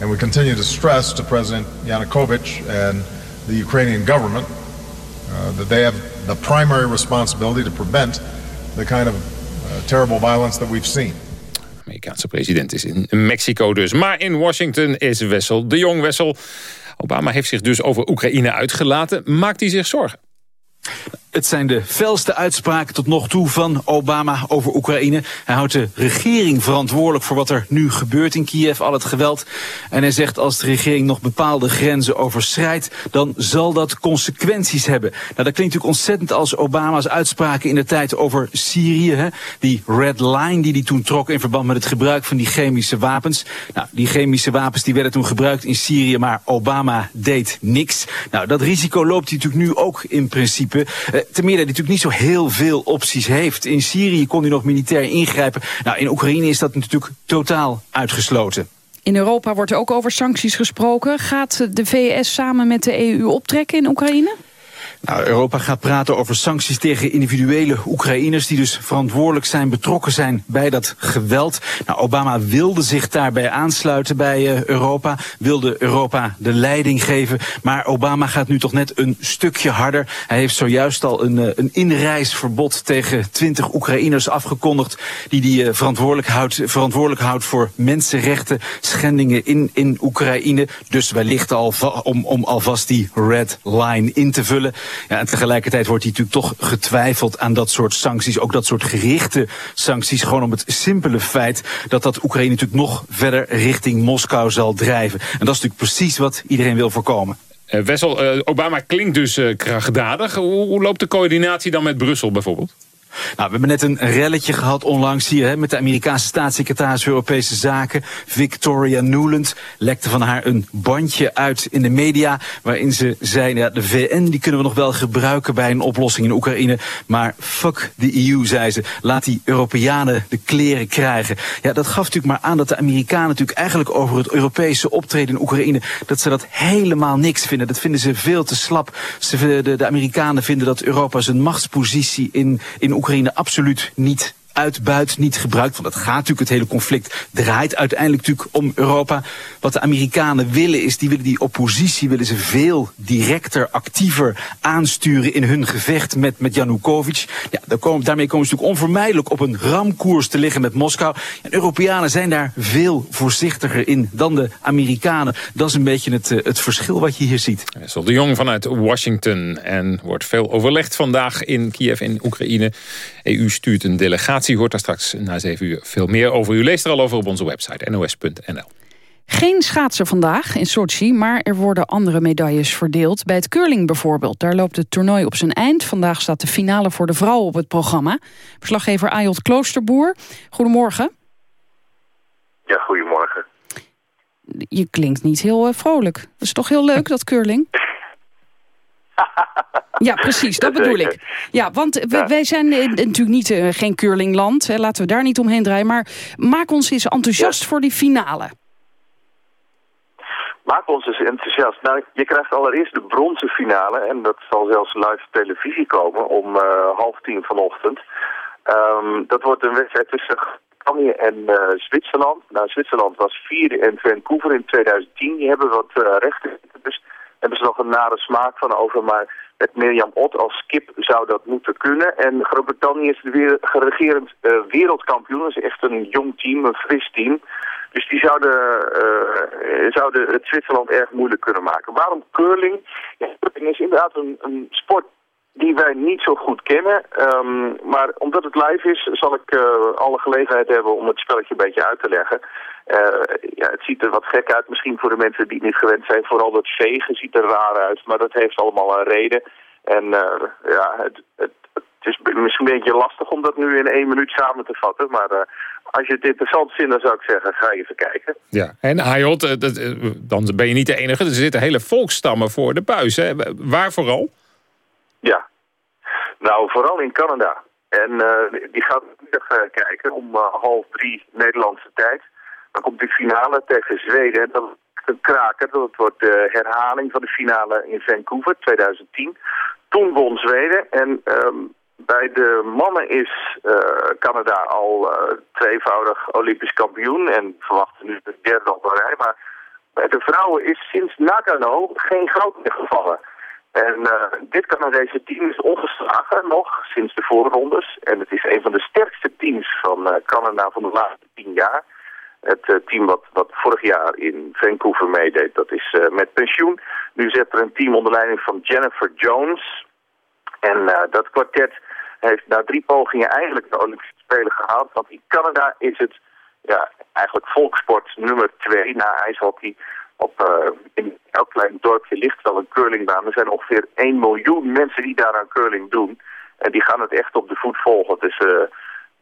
And we continue to stress to President Yanukovych and the Ukrainian government uh, that they have the primary responsibility to prevent the kind of uh, terrible violence that we've seen. Amerikaanse president is in Mexico dus. Maar in Washington is Wessel de Jong. Wessel, Obama heeft zich dus over Oekraïne uitgelaten. Maakt hij zich zorgen? Het zijn de felste uitspraken tot nog toe van Obama over Oekraïne. Hij houdt de regering verantwoordelijk voor wat er nu gebeurt in Kiev, al het geweld. En hij zegt als de regering nog bepaalde grenzen overschrijdt, dan zal dat consequenties hebben. Nou, dat klinkt natuurlijk ontzettend als Obama's uitspraken in de tijd over Syrië. Hè? Die red line die hij toen trok in verband met het gebruik van die chemische wapens. Nou, die chemische wapens die werden toen gebruikt in Syrië, maar Obama deed niks. Nou, dat risico loopt hij natuurlijk nu ook in principe. Ten meer hij natuurlijk niet zo heel veel opties heeft. In Syrië kon hij nog militair ingrijpen. Nou, in Oekraïne is dat natuurlijk totaal uitgesloten. In Europa wordt ook over sancties gesproken. Gaat de VS samen met de EU optrekken in Oekraïne? Nou, Europa gaat praten over sancties tegen individuele Oekraïners... die dus verantwoordelijk zijn, betrokken zijn bij dat geweld. Nou, Obama wilde zich daarbij aansluiten bij uh, Europa. Wilde Europa de leiding geven. Maar Obama gaat nu toch net een stukje harder. Hij heeft zojuist al een, uh, een inreisverbod tegen 20 Oekraïners afgekondigd... die hij uh, verantwoordelijk, houdt, verantwoordelijk houdt voor mensenrechten, schendingen in, in Oekraïne. Dus wellicht al om, om alvast die red line in te vullen. Ja, en tegelijkertijd wordt hij natuurlijk toch getwijfeld aan dat soort sancties. Ook dat soort gerichte sancties. Gewoon om het simpele feit dat dat Oekraïne natuurlijk nog verder richting Moskou zal drijven. En dat is natuurlijk precies wat iedereen wil voorkomen. Uh, Wessel, uh, Obama klinkt dus uh, krachtdadig. Hoe loopt de coördinatie dan met Brussel bijvoorbeeld? Nou, we hebben net een relletje gehad onlangs hier hè, met de Amerikaanse staatssecretaris Europese Zaken, Victoria Nuland. Lekte van haar een bandje uit in de media waarin ze zei, ja, de VN die kunnen we nog wel gebruiken bij een oplossing in Oekraïne, maar fuck de EU, zei ze. Laat die Europeanen de kleren krijgen. Ja, dat gaf natuurlijk maar aan dat de Amerikanen natuurlijk eigenlijk over het Europese optreden in Oekraïne, dat ze dat helemaal niks vinden. Dat vinden ze veel te slap. Ze, de, de Amerikanen vinden dat Europa zijn machtspositie in, in Oekraïne absoluut niet uitbuit, niet gebruikt. Want dat gaat natuurlijk, het hele conflict draait uiteindelijk natuurlijk om Europa. Wat de Amerikanen willen is, die willen die oppositie willen ze veel directer, actiever aansturen in hun gevecht met, met Janukovic. Ja, daar komen, daarmee komen ze natuurlijk onvermijdelijk op een ramkoers te liggen met Moskou. En Europeanen zijn daar veel voorzichtiger in dan de Amerikanen. Dat is een beetje het, het verschil wat je hier ziet. Wessel de Jong vanuit Washington. En wordt veel overlegd vandaag in Kiev in Oekraïne. EU stuurt een delegatie. U hoort daar straks na 7 uur veel meer over. U leest er al over op onze website nos.nl. Geen schaatsen vandaag in Sochi, maar er worden andere medailles verdeeld. Bij het curling bijvoorbeeld. Daar loopt het toernooi op zijn eind. Vandaag staat de finale voor de vrouwen op het programma. Verslaggever Ayot Kloosterboer. Goedemorgen. Ja, goedemorgen. Je klinkt niet heel uh, vrolijk. Dat is toch heel leuk, dat curling? Ja, precies, dat bedoel ik. Ja, want wij zijn eh, natuurlijk niet, eh, geen curlingland. Hè, laten we daar niet omheen draaien. Maar maak ons eens enthousiast voor die finale. Maak ons eens enthousiast. Nou, je krijgt allereerst de bronzen finale. En dat zal zelfs live op televisie komen om eh, half tien vanochtend. Ehm, dat wordt een wedstrijd tussen Groot-Brittannië en Zwitserland. Nou, Zwitserland was vierde in Vancouver in 2010. Die hebben wat rechten. Dus hebben ze nog een nare smaak van over. Maar met Mirjam Ott als skip zou dat moeten kunnen. En Groot-Brittannië is de weer, geregerend eh, wereldkampioen. Dat is echt een jong team, een fris team. Dus die zouden, eh, zouden het Zwitserland erg moeilijk kunnen maken. Waarom curling? Ja, curling is inderdaad een, een sport die wij niet zo goed kennen. Ehm, maar omdat het live is, zal ik eh, alle gelegenheid hebben om het spelletje een beetje uit te leggen. Eh, ja, het ziet er wat gek uit, misschien voor de mensen die het niet gewend zijn. Vooral dat vegen ziet er raar uit, maar dat heeft allemaal een reden. En eh, ja, het, het, het is misschien een beetje lastig om dat nu in één minuut samen te vatten. Maar als je het interessant vindt, dan zou ik zeggen, ga even kijken. Ja, en Ayot, dat, eh, dan ben je niet de enige. Er zitten hele volkstammen voor de buis. Hè? Waar vooral? Ja, nou vooral in Canada. En eh, die gaat vanmiddag eh, kijken om eh, half drie Nederlandse tijd. Dan komt de finale tegen Zweden. En is een kraker. Dat wordt de herhaling van de finale in Vancouver 2010. Toen won Zweden. En ehm, bij de mannen is eh, Canada al eh, tweevoudig Olympisch kampioen. En verwachten nu de derde op een rij. Maar bij de vrouwen is sinds Nagano geen goud meer gevallen. En eh, dit Canadese team is ongeslagen nog sinds de voorrondes. En het is een van de sterkste teams van eh, Canada van de laatste tien jaar. Het eh, team wat, wat vorig jaar in Vancouver meedeed, dat is met pensioen. Nu zit er een team onder leiding van Jennifer Jones. En dat kwartet heeft na drie pogingen eigenlijk de Olympische Spelen gehaald. Want in Canada is het ja, eigenlijk volkssport nummer twee na ijshockey. Op, eh, in elk klein dorpje ligt wel een curlingbaan. Er zijn ongeveer 1 miljoen mensen die daar aan curling doen. En die gaan het echt op de voet volgen. Dus eh,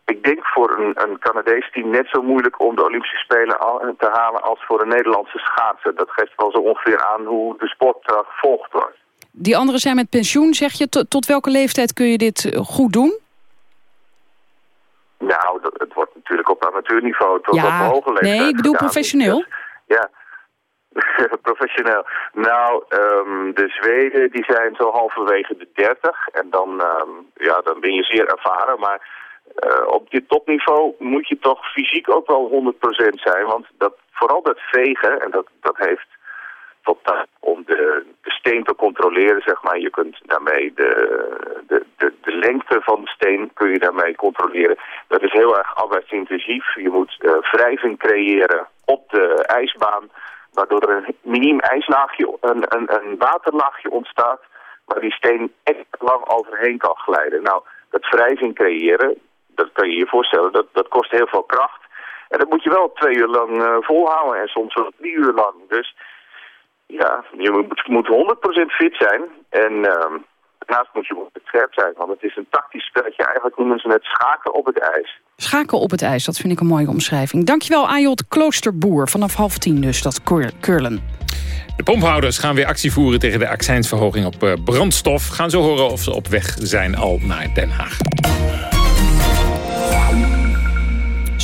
ik denk voor een, een Canadees team net zo moeilijk om de Olympische Spelen al- te halen als voor een Nederlandse schaatser. Dat geeft wel zo ongeveer aan hoe de sport uh, gevolgd wordt. Die anderen zijn met pensioen. Zeg je, tot, tot welke leeftijd kun je dit eh, goed doen? Nou, dat, het wordt natuurlijk op amateurniveau tot Ja, op hoge leeftijd nee, ik bedoel gedaan. professioneel. Ja, professioneel. Nou, ehm, de Zweden die zijn zo halverwege de 30 en dan, ehm, ja, dan ben je zeer ervaren. Maar eh, op dit topniveau moet je toch fysiek ook wel 100% zijn. Want dat, vooral dat vegen, en dat, dat heeft tot daar om de, steen te controleren, zeg maar. Je kunt daarmee de, de, de, de lengte van de steen kun je daarmee controleren. Dat is heel erg arbeidsintensief. Je moet eh, wrijving creëren op de ijsbaan, waardoor er een miniem ijslaagje, een, een, een waterlaagje ontstaat, waar die steen echt lang overheen kan glijden. Nou, dat wrijving creëren, dat kan je je voorstellen, dat, dat kost heel veel kracht. En dat moet je wel twee uur lang eh, volhouden en soms wel drie uur lang. Dus ja, je moet, moet 100% fit zijn. En ehm, daarnaast moet je ook scherp zijn. Want het is een tactisch spelletje. Eigenlijk noemen ze het schaken op het ijs. Schaken op het ijs, dat vind ik een mooie omschrijving. Dankjewel Ayot Kloosterboer, vanaf half tien dus, dat cur- curlen. De pomphouders gaan weer actie voeren tegen de accijnsverhoging op eh, brandstof. Gaan zo horen of ze op weg zijn al naar Den Haag.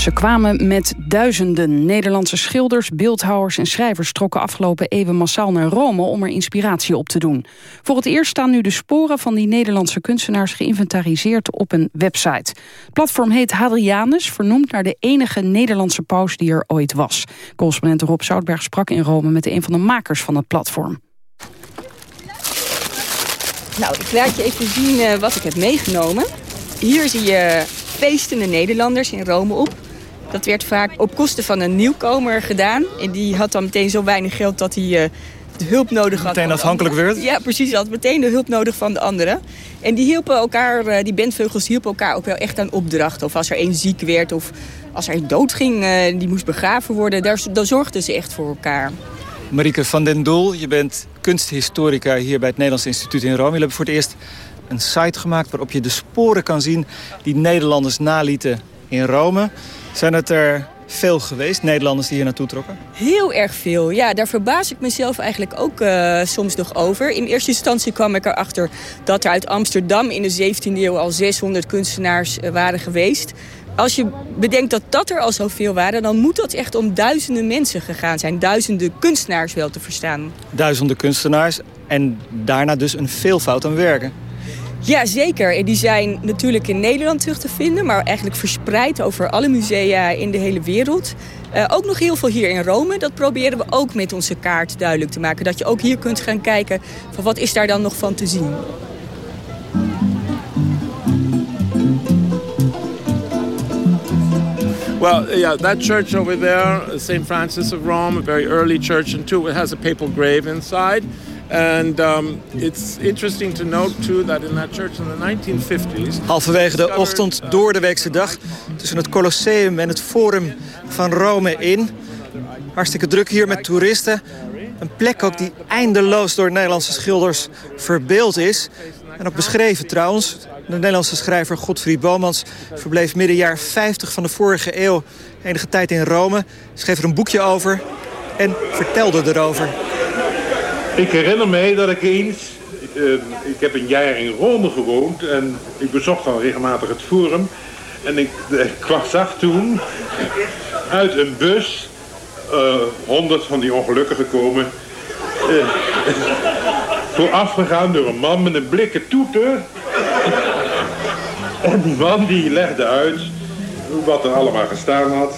Ze kwamen met duizenden Nederlandse schilders, beeldhouwers en schrijvers... trokken afgelopen eeuwen massaal naar Rome om er inspiratie op te doen. Voor het eerst staan nu de sporen van die Nederlandse kunstenaars... geïnventariseerd op een website. Het platform heet Hadrianus, vernoemd naar de enige Nederlandse paus die er ooit was. Correspondent Rob Zoutberg sprak in Rome met een van de makers van het platform. Nou, ik laat je even zien eh, wat ik heb meegenomen. Hier zie je feestende Nederlanders in Rome op. Dat werd vaak op kosten van een nieuwkomer gedaan. En die had dan meteen zo weinig geld dat hij eh, de hulp nodig had. Meteen afhankelijk werd? Ja, precies. Had meteen de hulp nodig van de anderen. En die hielpen elkaar, eh, die bandvleugels hielpen elkaar ook wel echt aan opdrachten. Of als er één ziek werd of als er dood ging, eh, die moest begraven worden. Daar, daar zorgden ze echt voor elkaar. Marieke van den Doel, je bent kunsthistorica hier bij het Nederlands Instituut in Rome. Jullie hebben voor het eerst een site gemaakt waarop je de sporen kan zien die Nederlanders nalieten in Rome. Zijn het er veel geweest, Nederlanders die hier naartoe trokken? Heel erg veel. Ja, daar verbaas ik mezelf eigenlijk ook uh, soms nog over. In eerste instantie kwam ik erachter dat er uit Amsterdam in de 17e eeuw al 600 kunstenaars uh, waren geweest. Als je bedenkt dat dat er al zoveel waren... dan moet dat echt om duizenden mensen gegaan zijn. Duizenden kunstenaars wel te verstaan. Duizenden kunstenaars en daarna dus een veelvoud aan werken. Ja, zeker. En die zijn natuurlijk in Nederland terug te vinden... maar eigenlijk verspreid over alle musea in de hele wereld. Uh, ook nog heel veel hier in Rome. Dat proberen we ook met onze kaart duidelijk te maken. Dat je ook hier kunt gaan kijken van wat is daar dan nog van te zien. Well, yeah, that church over there, St. Francis of Rome, a very early church, and too, it has a papal grave inside. And um, it's interesting to note too that in that church in the 1950s. Halverwege de ochtend door de weekse dag tussen het Colosseum en het Forum van Rome in. Hartstikke druk hier met toeristen. Een plek ook die eindeloos door Nederlandse schilders verbeeld is. En ook beschreven trouwens. De Nederlandse schrijver Godfried Bomans verbleef midden jaar 50 van de vorige eeuw enige tijd in Rome. Schreef er een boekje over en vertelde erover. Ik herinner mij dat ik eens... Uh, ik heb een jaar in Rome gewoond en ik bezocht dan regelmatig het Forum. En ik, ik zag toen uit een bus honderd uh, van die ongelukken komen. Uh, voorafgegaan door een man met een blikken toeter. En die man die legde uit wat er allemaal gestaan had.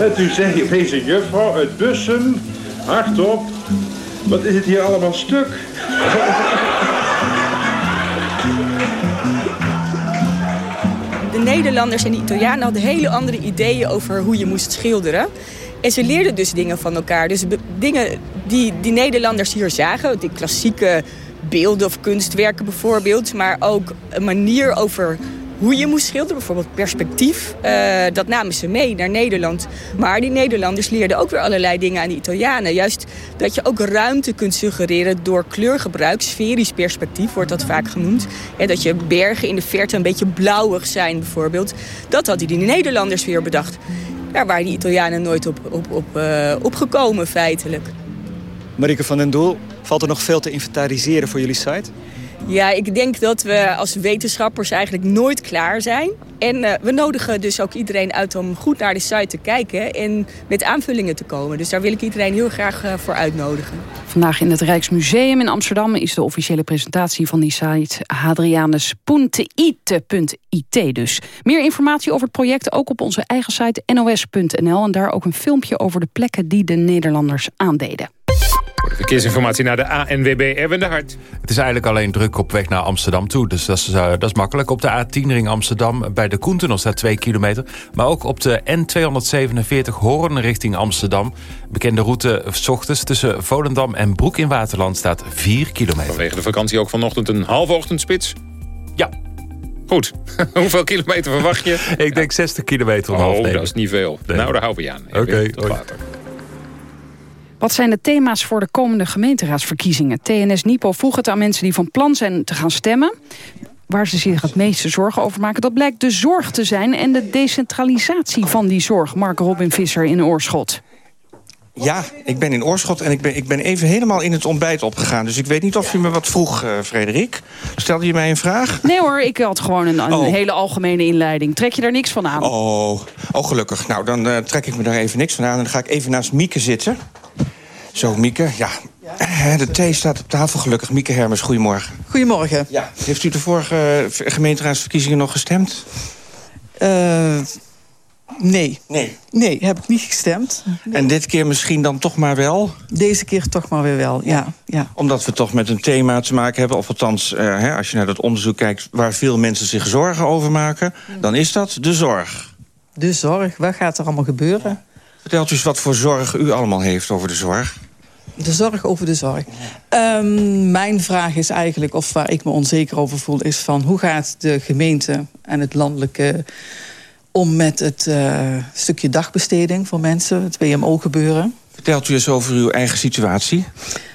En toen zei deze juffrouw uit Bussum hardop. Wat is het hier allemaal stuk? De Nederlanders en de Italianen hadden hele andere ideeën over hoe je moest schilderen. En ze leerden dus dingen van elkaar. Dus dingen die die Nederlanders hier zagen, die klassieke beelden of kunstwerken bijvoorbeeld, maar ook een manier over hoe je moest schilderen, bijvoorbeeld perspectief. Uh, dat namen ze mee naar Nederland. Maar die Nederlanders leerden ook weer allerlei dingen aan de Italianen. Juist dat je ook ruimte kunt suggereren door kleurgebruik. Sferisch perspectief wordt dat vaak genoemd. En dat je bergen in de verte een beetje blauwig zijn bijvoorbeeld. Dat hadden die Nederlanders weer bedacht. Daar waren die Italianen nooit op, op, op, uh, opgekomen feitelijk. Marike van den Doel, valt er nog veel te inventariseren voor jullie site? Ja, ik denk dat we als wetenschappers eigenlijk nooit klaar zijn. En uh, we nodigen dus ook iedereen uit om goed naar de site te kijken en met aanvullingen te komen. Dus daar wil ik iedereen heel graag uh, voor uitnodigen. Vandaag in het Rijksmuseum in Amsterdam is de officiële presentatie van die site hadrianus.it dus. Meer informatie over het project ook op onze eigen site nos.nl en daar ook een filmpje over de plekken die de Nederlanders aandeden. Voor de verkeersinformatie naar de ANWB Erwin de Hart. Het is eigenlijk alleen druk op weg naar Amsterdam toe. Dus dat is, uh, dat is makkelijk. Op de A10-ring Amsterdam bij de Koentunnel staat 2 kilometer. Maar ook op de N247 Hoorn richting Amsterdam. Bekende route s ochtends tussen Volendam en Broek in Waterland staat 4 kilometer. Vanwege de vakantie ook vanochtend een halve ochtendspits? Ja. Goed. Hoeveel kilometer verwacht je? Ik denk 60 kilometer om Oh, dat is niet veel. Nee. Nou, daar houden we je aan. Oké, okay, tot later. Wat zijn de thema's voor de komende gemeenteraadsverkiezingen? TNS Nipo vroeg het aan mensen die van plan zijn te gaan stemmen. Waar ze zich het meeste zorgen over maken, dat blijkt de zorg te zijn... en de decentralisatie van die zorg. Mark Robin Visser in Oorschot. Ja, ik ben in Oorschot en ik ben, ik ben even helemaal in het ontbijt opgegaan. Dus ik weet niet of je me wat vroeg, uh, Frederik. Stelde je mij een vraag? Nee hoor, ik had gewoon een, een oh. hele algemene inleiding. Trek je daar niks van aan? Oh, oh gelukkig. Nou, dan uh, trek ik me daar even niks van aan. En dan ga ik even naast Mieke zitten. Zo, Mieke, ja. De thee staat op tafel, gelukkig. Mieke Hermers, goedemorgen. Goedemorgen. Ja. Heeft u de vorige gemeenteraadsverkiezingen nog gestemd? Uh, nee. Nee? Nee, heb ik niet gestemd. Nee. En dit keer misschien dan toch maar wel? Deze keer toch maar weer wel, ja. ja. Omdat we toch met een thema te maken hebben... of althans, uh, hè, als je naar dat onderzoek kijkt... waar veel mensen zich zorgen over maken... dan is dat de zorg. De zorg, wat gaat er allemaal gebeuren? Vertelt u eens wat voor zorg u allemaal heeft over de zorg. De zorg over de zorg. Um, mijn vraag is eigenlijk, of waar ik me onzeker over voel... is van hoe gaat de gemeente en het landelijke om met het uh, stukje dagbesteding voor mensen, het WMO-gebeuren. Vertelt u eens over uw eigen situatie.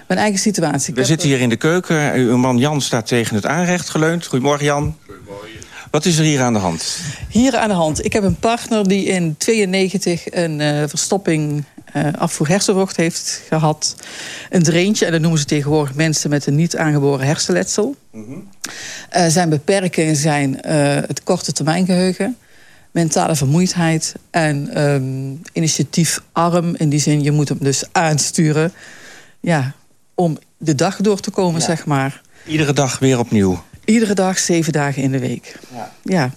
Mijn eigen situatie. We zitten hier in de keuken. Uw man Jan staat tegen het aanrecht geleund. Goedemorgen, Jan. Goedemorgen. Wat is er hier aan de hand? Hier aan de hand. Ik heb een partner die in 92 een uh, verstopping uh, afvoer hersenvocht heeft gehad. Een dreentje, en dat noemen ze tegenwoordig mensen met een niet aangeboren hersenletsel. Mm -hmm. uh, zijn beperkingen zijn het korte termijn geheugen mentale vermoeidheid en um, initiatiefarm. In die zin, je moet hem dus aansturen ja, om de dag door te komen, ja. zeg maar. Iedere dag weer opnieuw? Iedere dag, zeven dagen in de week. Ja. ja.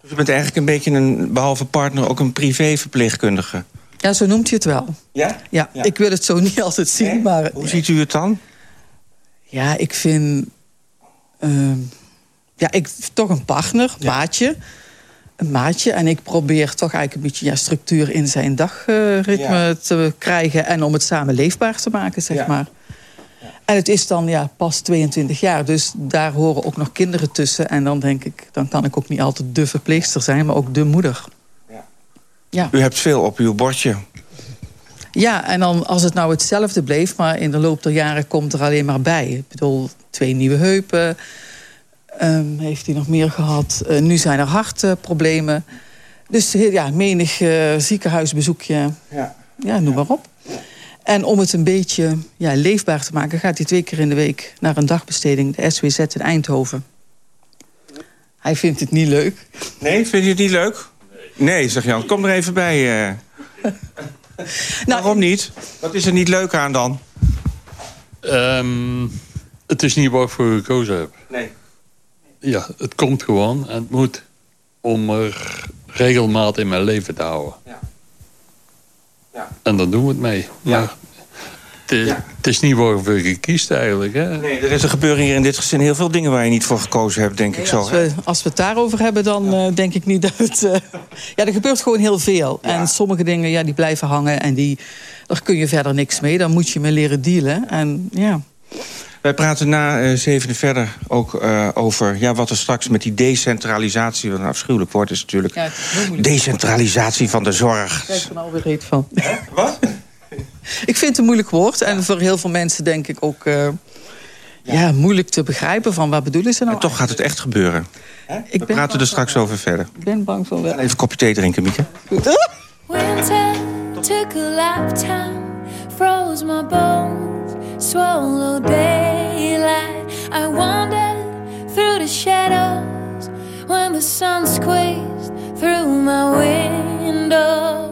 Dus je bent eigenlijk een beetje een, behalve partner, ook een privéverpleegkundige? Ja, zo noemt hij het wel. Ja? Ja, ja. ik wil het zo niet altijd zien, nee? maar... Hoe ziet u het dan? Ja, ik vind... Uh, ja, ik toch een partner, maatje een maatje. En ik probeer toch eigenlijk een beetje ja, structuur in zijn dagritme te krijgen. En om het samen leefbaar te maken, zeg maar. En het is dan ja, pas 22 jaar. Dus daar horen ook nog kinderen tussen. En dan denk ik, dan kan ik ook niet altijd de verpleegster zijn, maar ook de moeder. Ja. U hebt veel op uw bordje. Ja, en dan als het nou hetzelfde bleef... maar in de loop der jaren komt er alleen maar bij. Ik bedoel, twee nieuwe heupen... Um, heeft hij nog meer gehad. Uh, nu zijn er hartproblemen. Dus ja, menig uh, ziekenhuisbezoekje. Ja. ja, noem maar op. En om het een beetje ja, leefbaar te maken... gaat hij twee keer in de week naar een dagbesteding... de SWZ in Eindhoven. Hij vindt het niet leuk. Nee, vind je het niet leuk? Nee, zegt Jan. Kom er even bij. Uh... nou, Waarom niet? Wat is er niet leuk aan dan? Um, het is niet waar ik voor gekozen heb. Nee ja, het komt gewoon en het moet om er regelmaat in mijn leven te houden. Ja. Ja. En dan doen we het mee. Ja. Maar het, ja. het is niet waarvoor je kiest eigenlijk. Hè? Nee, er, is, er gebeuren hier in dit gezin heel veel dingen waar je niet voor gekozen hebt, denk nee, ik zo. Als we, als we het daarover hebben, dan ja. uh, denk ik niet dat het... Uh, ja, er gebeurt gewoon heel veel. Ja. En sommige dingen, ja, die blijven hangen en die, daar kun je verder niks mee. Dan moet je mee leren dealen. En ja... Wij praten na uh, zevende verder ook uh, over ja, wat er straks met die decentralisatie... wat een afschuwelijk woord is natuurlijk. Ja, is decentralisatie van de zorg. Ik krijg er nou weer reet van. Wat? Ik vind het een moeilijk woord. En voor heel veel mensen denk ik ook... Uh, ja. ja. moeilijk te begrijpen van wat bedoelen ze nou En toch gaat het echt gebeuren. Ik We praten er straks over verder. Ik ben bang voor wel. Even een kopje thee drinken, Mieke. Goed. Winter took a lifetime, froze my bones. swallow daylight. I wandered through the shadows when the sun squeezed through my window.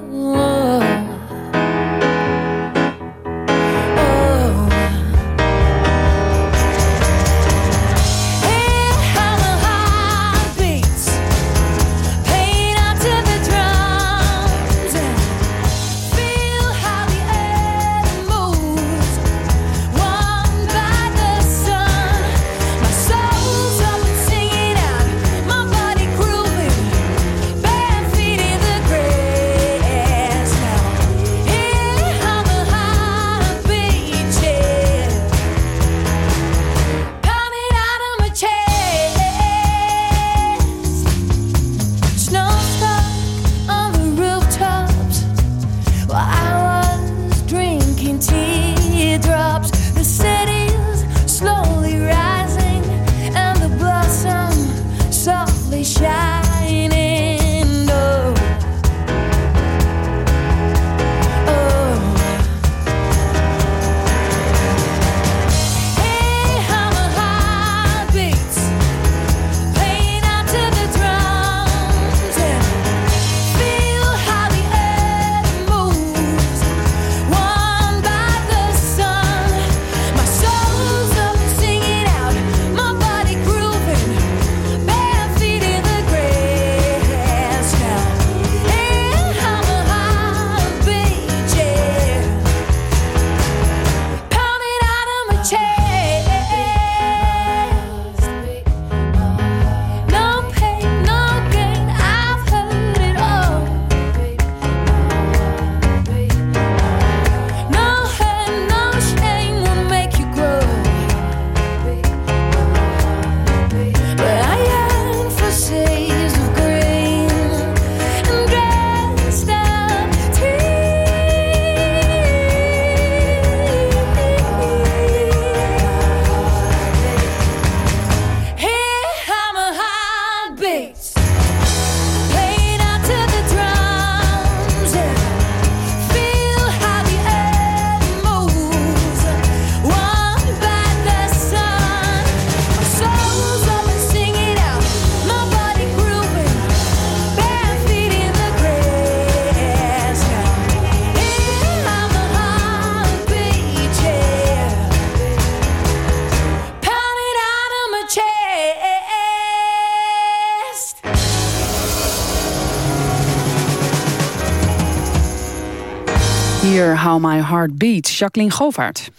How My Heart Beats. Jacqueline Govaert.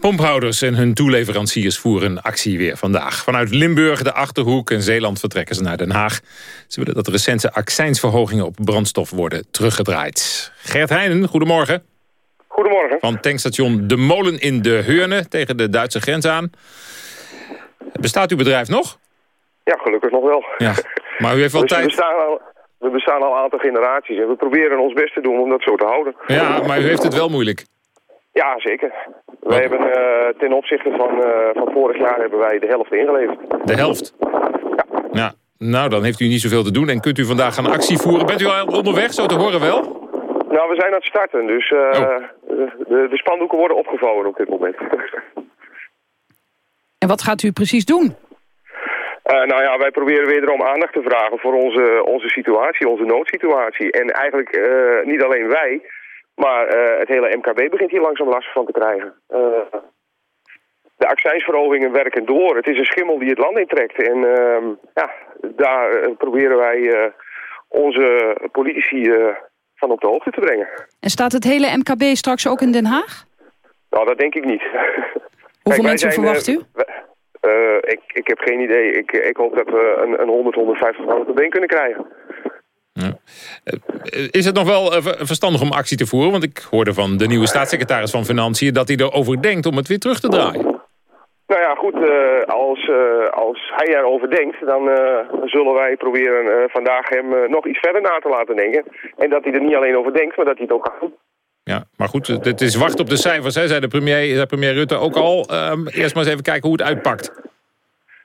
Pomphouders en hun toeleveranciers voeren actie weer vandaag. Vanuit Limburg, de Achterhoek en Zeeland vertrekken ze naar Den Haag. Ze willen dat de recente accijnsverhogingen op brandstof worden teruggedraaid. Gert Heijnen, goedemorgen. Goedemorgen. Van tankstation De Molen in De Heurne tegen de Duitse grens aan. Bestaat uw bedrijf nog? Ja, gelukkig nog wel. Ja, maar u heeft wel Dus we, tijd... bestaan al, we bestaan al een aantal generaties en we proberen ons best te doen om dat zo te houden. Ja, maar u heeft het wel moeilijk. Ja, zeker. Wij hebben eh, ten opzichte van, eh, van vorig jaar hebben wij de helft ingeleverd. De helft? Ja. Nou, dan heeft u niet zoveel te doen en kunt u vandaag gaan actie voeren. Bent u al onderweg, zo te horen wel? Nou, we zijn aan het starten, dus eh, de, de spandoeken worden opgevouwen op dit moment. En wat gaat u precies doen? Eh, nou ja, wij proberen wederom aandacht te vragen voor onze, onze situatie, onze noodsituatie. En eigenlijk eh, niet alleen wij, maar eh, het hele MKB begint hier langzaam last van te krijgen. De accijnsverhogingen werken door. Het is een schimmel die het land intrekt. En ehm, ja, daar proberen wij onze politici van op de hoogte te brengen. En staat het hele MKB straks ook in Den Haag? Nou, dat denk ik niet. Hoeveel mensen zijn, verwacht u? Ik, ik heb geen idee. Ik, ik hoop dat we een, een 100, 150 man op de been kunnen krijgen. Is het nog wel eh, ver- verstandig om actie te voeren? Want ik hoorde van de nieuwe staatssecretaris van Financiën... dat hij erover denkt om het weer terug te draaien. Nou ja, goed. eh, als, eh, als hij erover denkt, dan eh, zullen wij proberen eh, vandaag hem eh, nog iets verder na te laten denken. En dat hij er niet alleen over denkt, maar dat hij het ook gaat doen. Ja, maar goed, het- het is wachten op de cijfers, hè, zei de premier, zei premier Rutte ook al. Ehm, eerst maar eens even kijken hoe het uitpakt.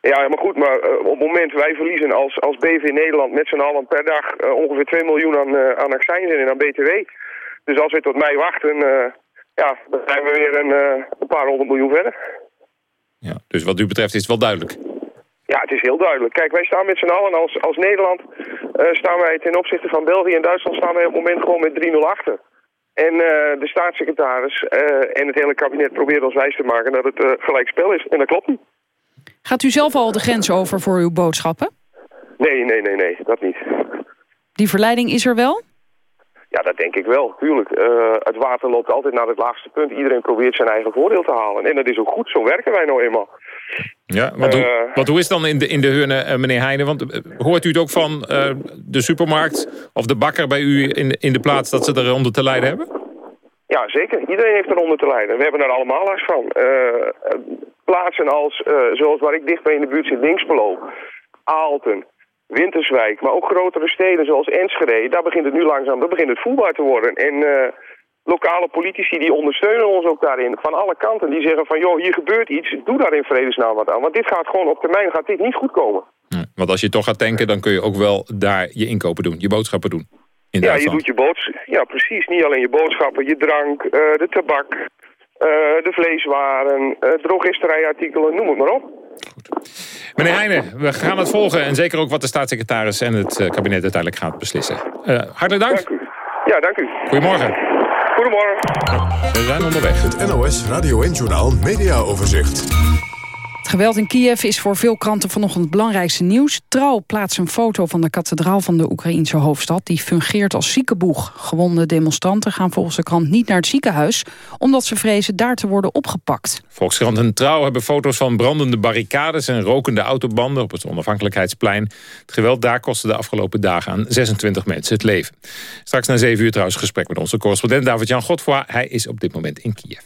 Ja, maar goed, maar eh, op het moment wij verliezen als, als BV Nederland met z'n allen per dag eh, ongeveer 2 miljoen aan, eh, aan accijns en aan BTW. Dus als we tot mei wachten, eh, ja, dan zijn we weer een, eh, een paar honderd miljoen verder. Dus wat u betreft is het wel duidelijk. Ja, het is heel duidelijk. Kijk, wij staan met z'n allen als, als Nederland, eh, staan wij ten opzichte van België en Duitsland, staan wij op het moment gewoon met 3-0 achter. En eh, de staatssecretaris eh, en het hele kabinet proberen ons wijs te maken dat het eh, gelijk spel is. En dat klopt niet. Gaat u zelf al de grens over voor uw boodschappen? Nee, nee, nee, nee, dat niet. Die verleiding is er wel? Ja, dat denk ik wel, tuurlijk. Het water loopt altijd naar het laagste punt. Iedereen probeert zijn eigen voordeel te halen. En dat is ook goed, zo werken wij nou eenmaal. Ja, want, hoe, Eh. want hoe is dan in de, in de Heurne, eh, meneer Heijnen? Want eh, hoort u het ook van eh, de supermarkt of de bakker bij u in, in de plaats... dat ze eronder te lijden hebben? Ja, zeker. Iedereen heeft eronder te lijden. We hebben er allemaal last van. Eh, plaatsen als, eh, zoals waar ik dicht bij in de buurt zit, Dinkspelo, Aalten, Winterswijk, maar ook grotere steden zoals Enschede, daar begint het nu langzaam, daar begint het voelbaar te worden. En eh, lokale politici die ondersteunen ons ook daarin, van alle kanten. Die zeggen van, joh, hier gebeurt iets, doe daar in vredesnaam wat aan. Want dit gaat gewoon op termijn, gaat dit niet goed komen. Want als je toch gaat tanken, dan kun je ook wel daar je inkopen doen. Je boodschappen doen. In ja, je doet je boods. Ja, precies. Niet alleen je boodschappen, je drank, eh, de tabak, eh, de vleeswaren, uh, drogisterijartikelen, noem het maar op. Meneer Heijnen, we gaan het volgen. En zeker ook wat de staatssecretaris en het kabinet uiteindelijk gaat beslissen. Hartelijk dank. Ja, dank u. Goedemorgen. We zijn onderweg. Het NOS Radio 1 Journaal Media Overzicht. Het geweld in Kiev is voor veel kranten vanochtend het belangrijkste nieuws. Trouw plaatst een foto van de kathedraal van de Oekraïnse hoofdstad. Die fungeert als ziekenboeg. Gewonde demonstranten gaan volgens de krant niet naar het ziekenhuis... omdat ze vrezen daar te worden opgepakt. Volkskrant en Trouw hebben foto's van brandende barricades... en rokende autobanden op het onafhankelijkheidsplein. Het geweld daar kostte de afgelopen dagen aan 26 mensen het leven. Straks na 7 uur trouwens gesprek met onze correspondent David-Jan Godfroy. Hij is op dit moment in Kiev.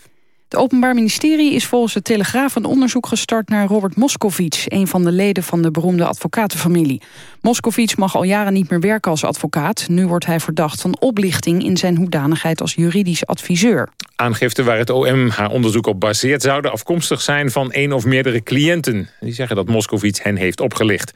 Het Openbaar Ministerie is volgens de Telegraaf een onderzoek gestart naar Robert Moscovic, een van de leden van de beroemde advocatenfamilie. Moscovic mag al jaren niet meer werken als advocaat. Nu wordt hij verdacht van oplichting in zijn hoedanigheid als juridisch adviseur. Aangiften waar het OM haar onderzoek op baseert... zouden afkomstig zijn van één of meerdere cliënten. Die zeggen dat Moscovic hen heeft opgelicht.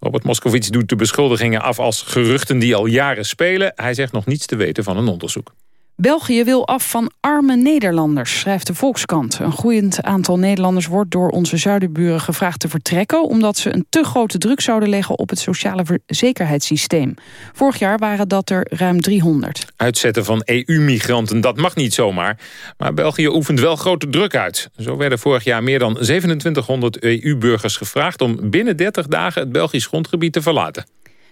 Robert Moscovic doet de beschuldigingen af als geruchten die al jaren spelen. Hij zegt nog niets te weten van een onderzoek. België wil af van arme Nederlanders, schrijft de Volkskrant. Een groeiend aantal Nederlanders wordt door onze zuidenburen gevraagd te vertrekken... omdat ze een te grote druk zouden leggen op het sociale zekerheidssysteem. Vorig jaar waren dat er ruim 300. Uitzetten van EU-migranten, dat mag niet zomaar. Maar België oefent wel grote druk uit. Zo werden vorig jaar meer dan 2700 EU-burgers gevraagd... om binnen 30 dagen het Belgisch grondgebied te verlaten.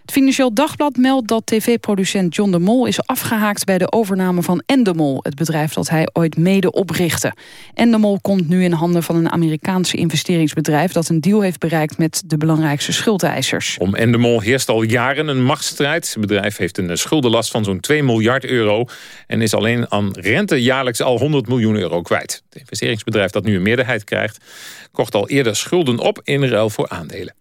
Het Financieel Dagblad meldt dat tv-producent John de Mol is afgehaakt bij de overname van Endemol, het bedrijf dat hij ooit mede oprichtte. Endemol komt nu in handen van een Amerikaanse investeringsbedrijf dat een deal heeft bereikt met de belangrijkste schuldeisers. Om Endemol heerst al jaren een machtsstrijd. Het bedrijf heeft een schuldenlast van zo'n 2 miljard euro en is alleen aan rente jaarlijks al 100 miljoen euro kwijt. Het investeringsbedrijf dat nu een meerderheid krijgt, kocht al eerder schulden op in ruil voor aandelen.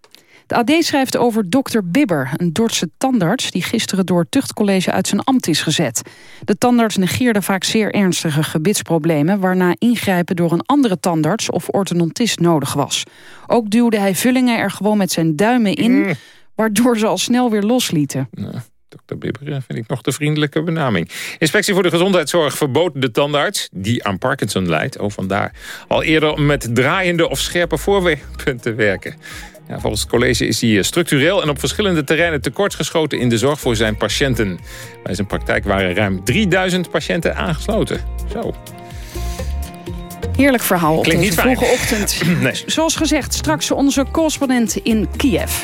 AD schrijft over dokter Bibber, een Dordtse tandarts... die gisteren door het tuchtcollege uit zijn ambt is gezet. De tandarts negeerde vaak zeer ernstige gebitsproblemen... waarna ingrijpen door een andere tandarts of orthodontist nodig was. Ook duwde hij vullingen er gewoon met zijn duimen in... Mm. waardoor ze al snel weer loslieten. Dr. Bibber eh, vind ik nog de vriendelijke benaming. Inspectie voor de Gezondheidszorg verbood de tandarts... die aan Parkinson lijdt, oh vandaar... al eerder met draaiende of scherpe voorwerpen te werken. Ja, volgens het college is hij structureel en op verschillende terreinen tekortgeschoten in de zorg voor zijn patiënten. Bij zijn praktijk waren ruim 3000 patiënten aangesloten. Zo. Heerlijk verhaal op Klinkt deze vroege ochtend. Nee. Zoals gezegd, straks onze correspondent in Kiev.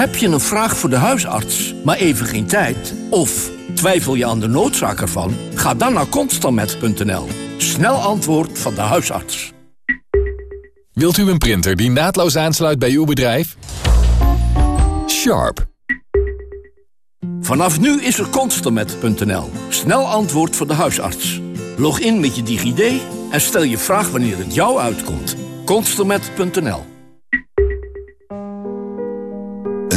Heb je een vraag voor de huisarts, maar even geen tijd? Of twijfel je aan de noodzaak ervan? Ga dan naar constantmet.nl. Snel antwoord van de huisarts. Wilt u een printer die naadloos aansluit bij uw bedrijf? Sharp. Vanaf nu is er constantmet.nl. Snel antwoord voor de huisarts. Log in met je DigiD en stel je vraag wanneer het jou uitkomt. constantmet.nl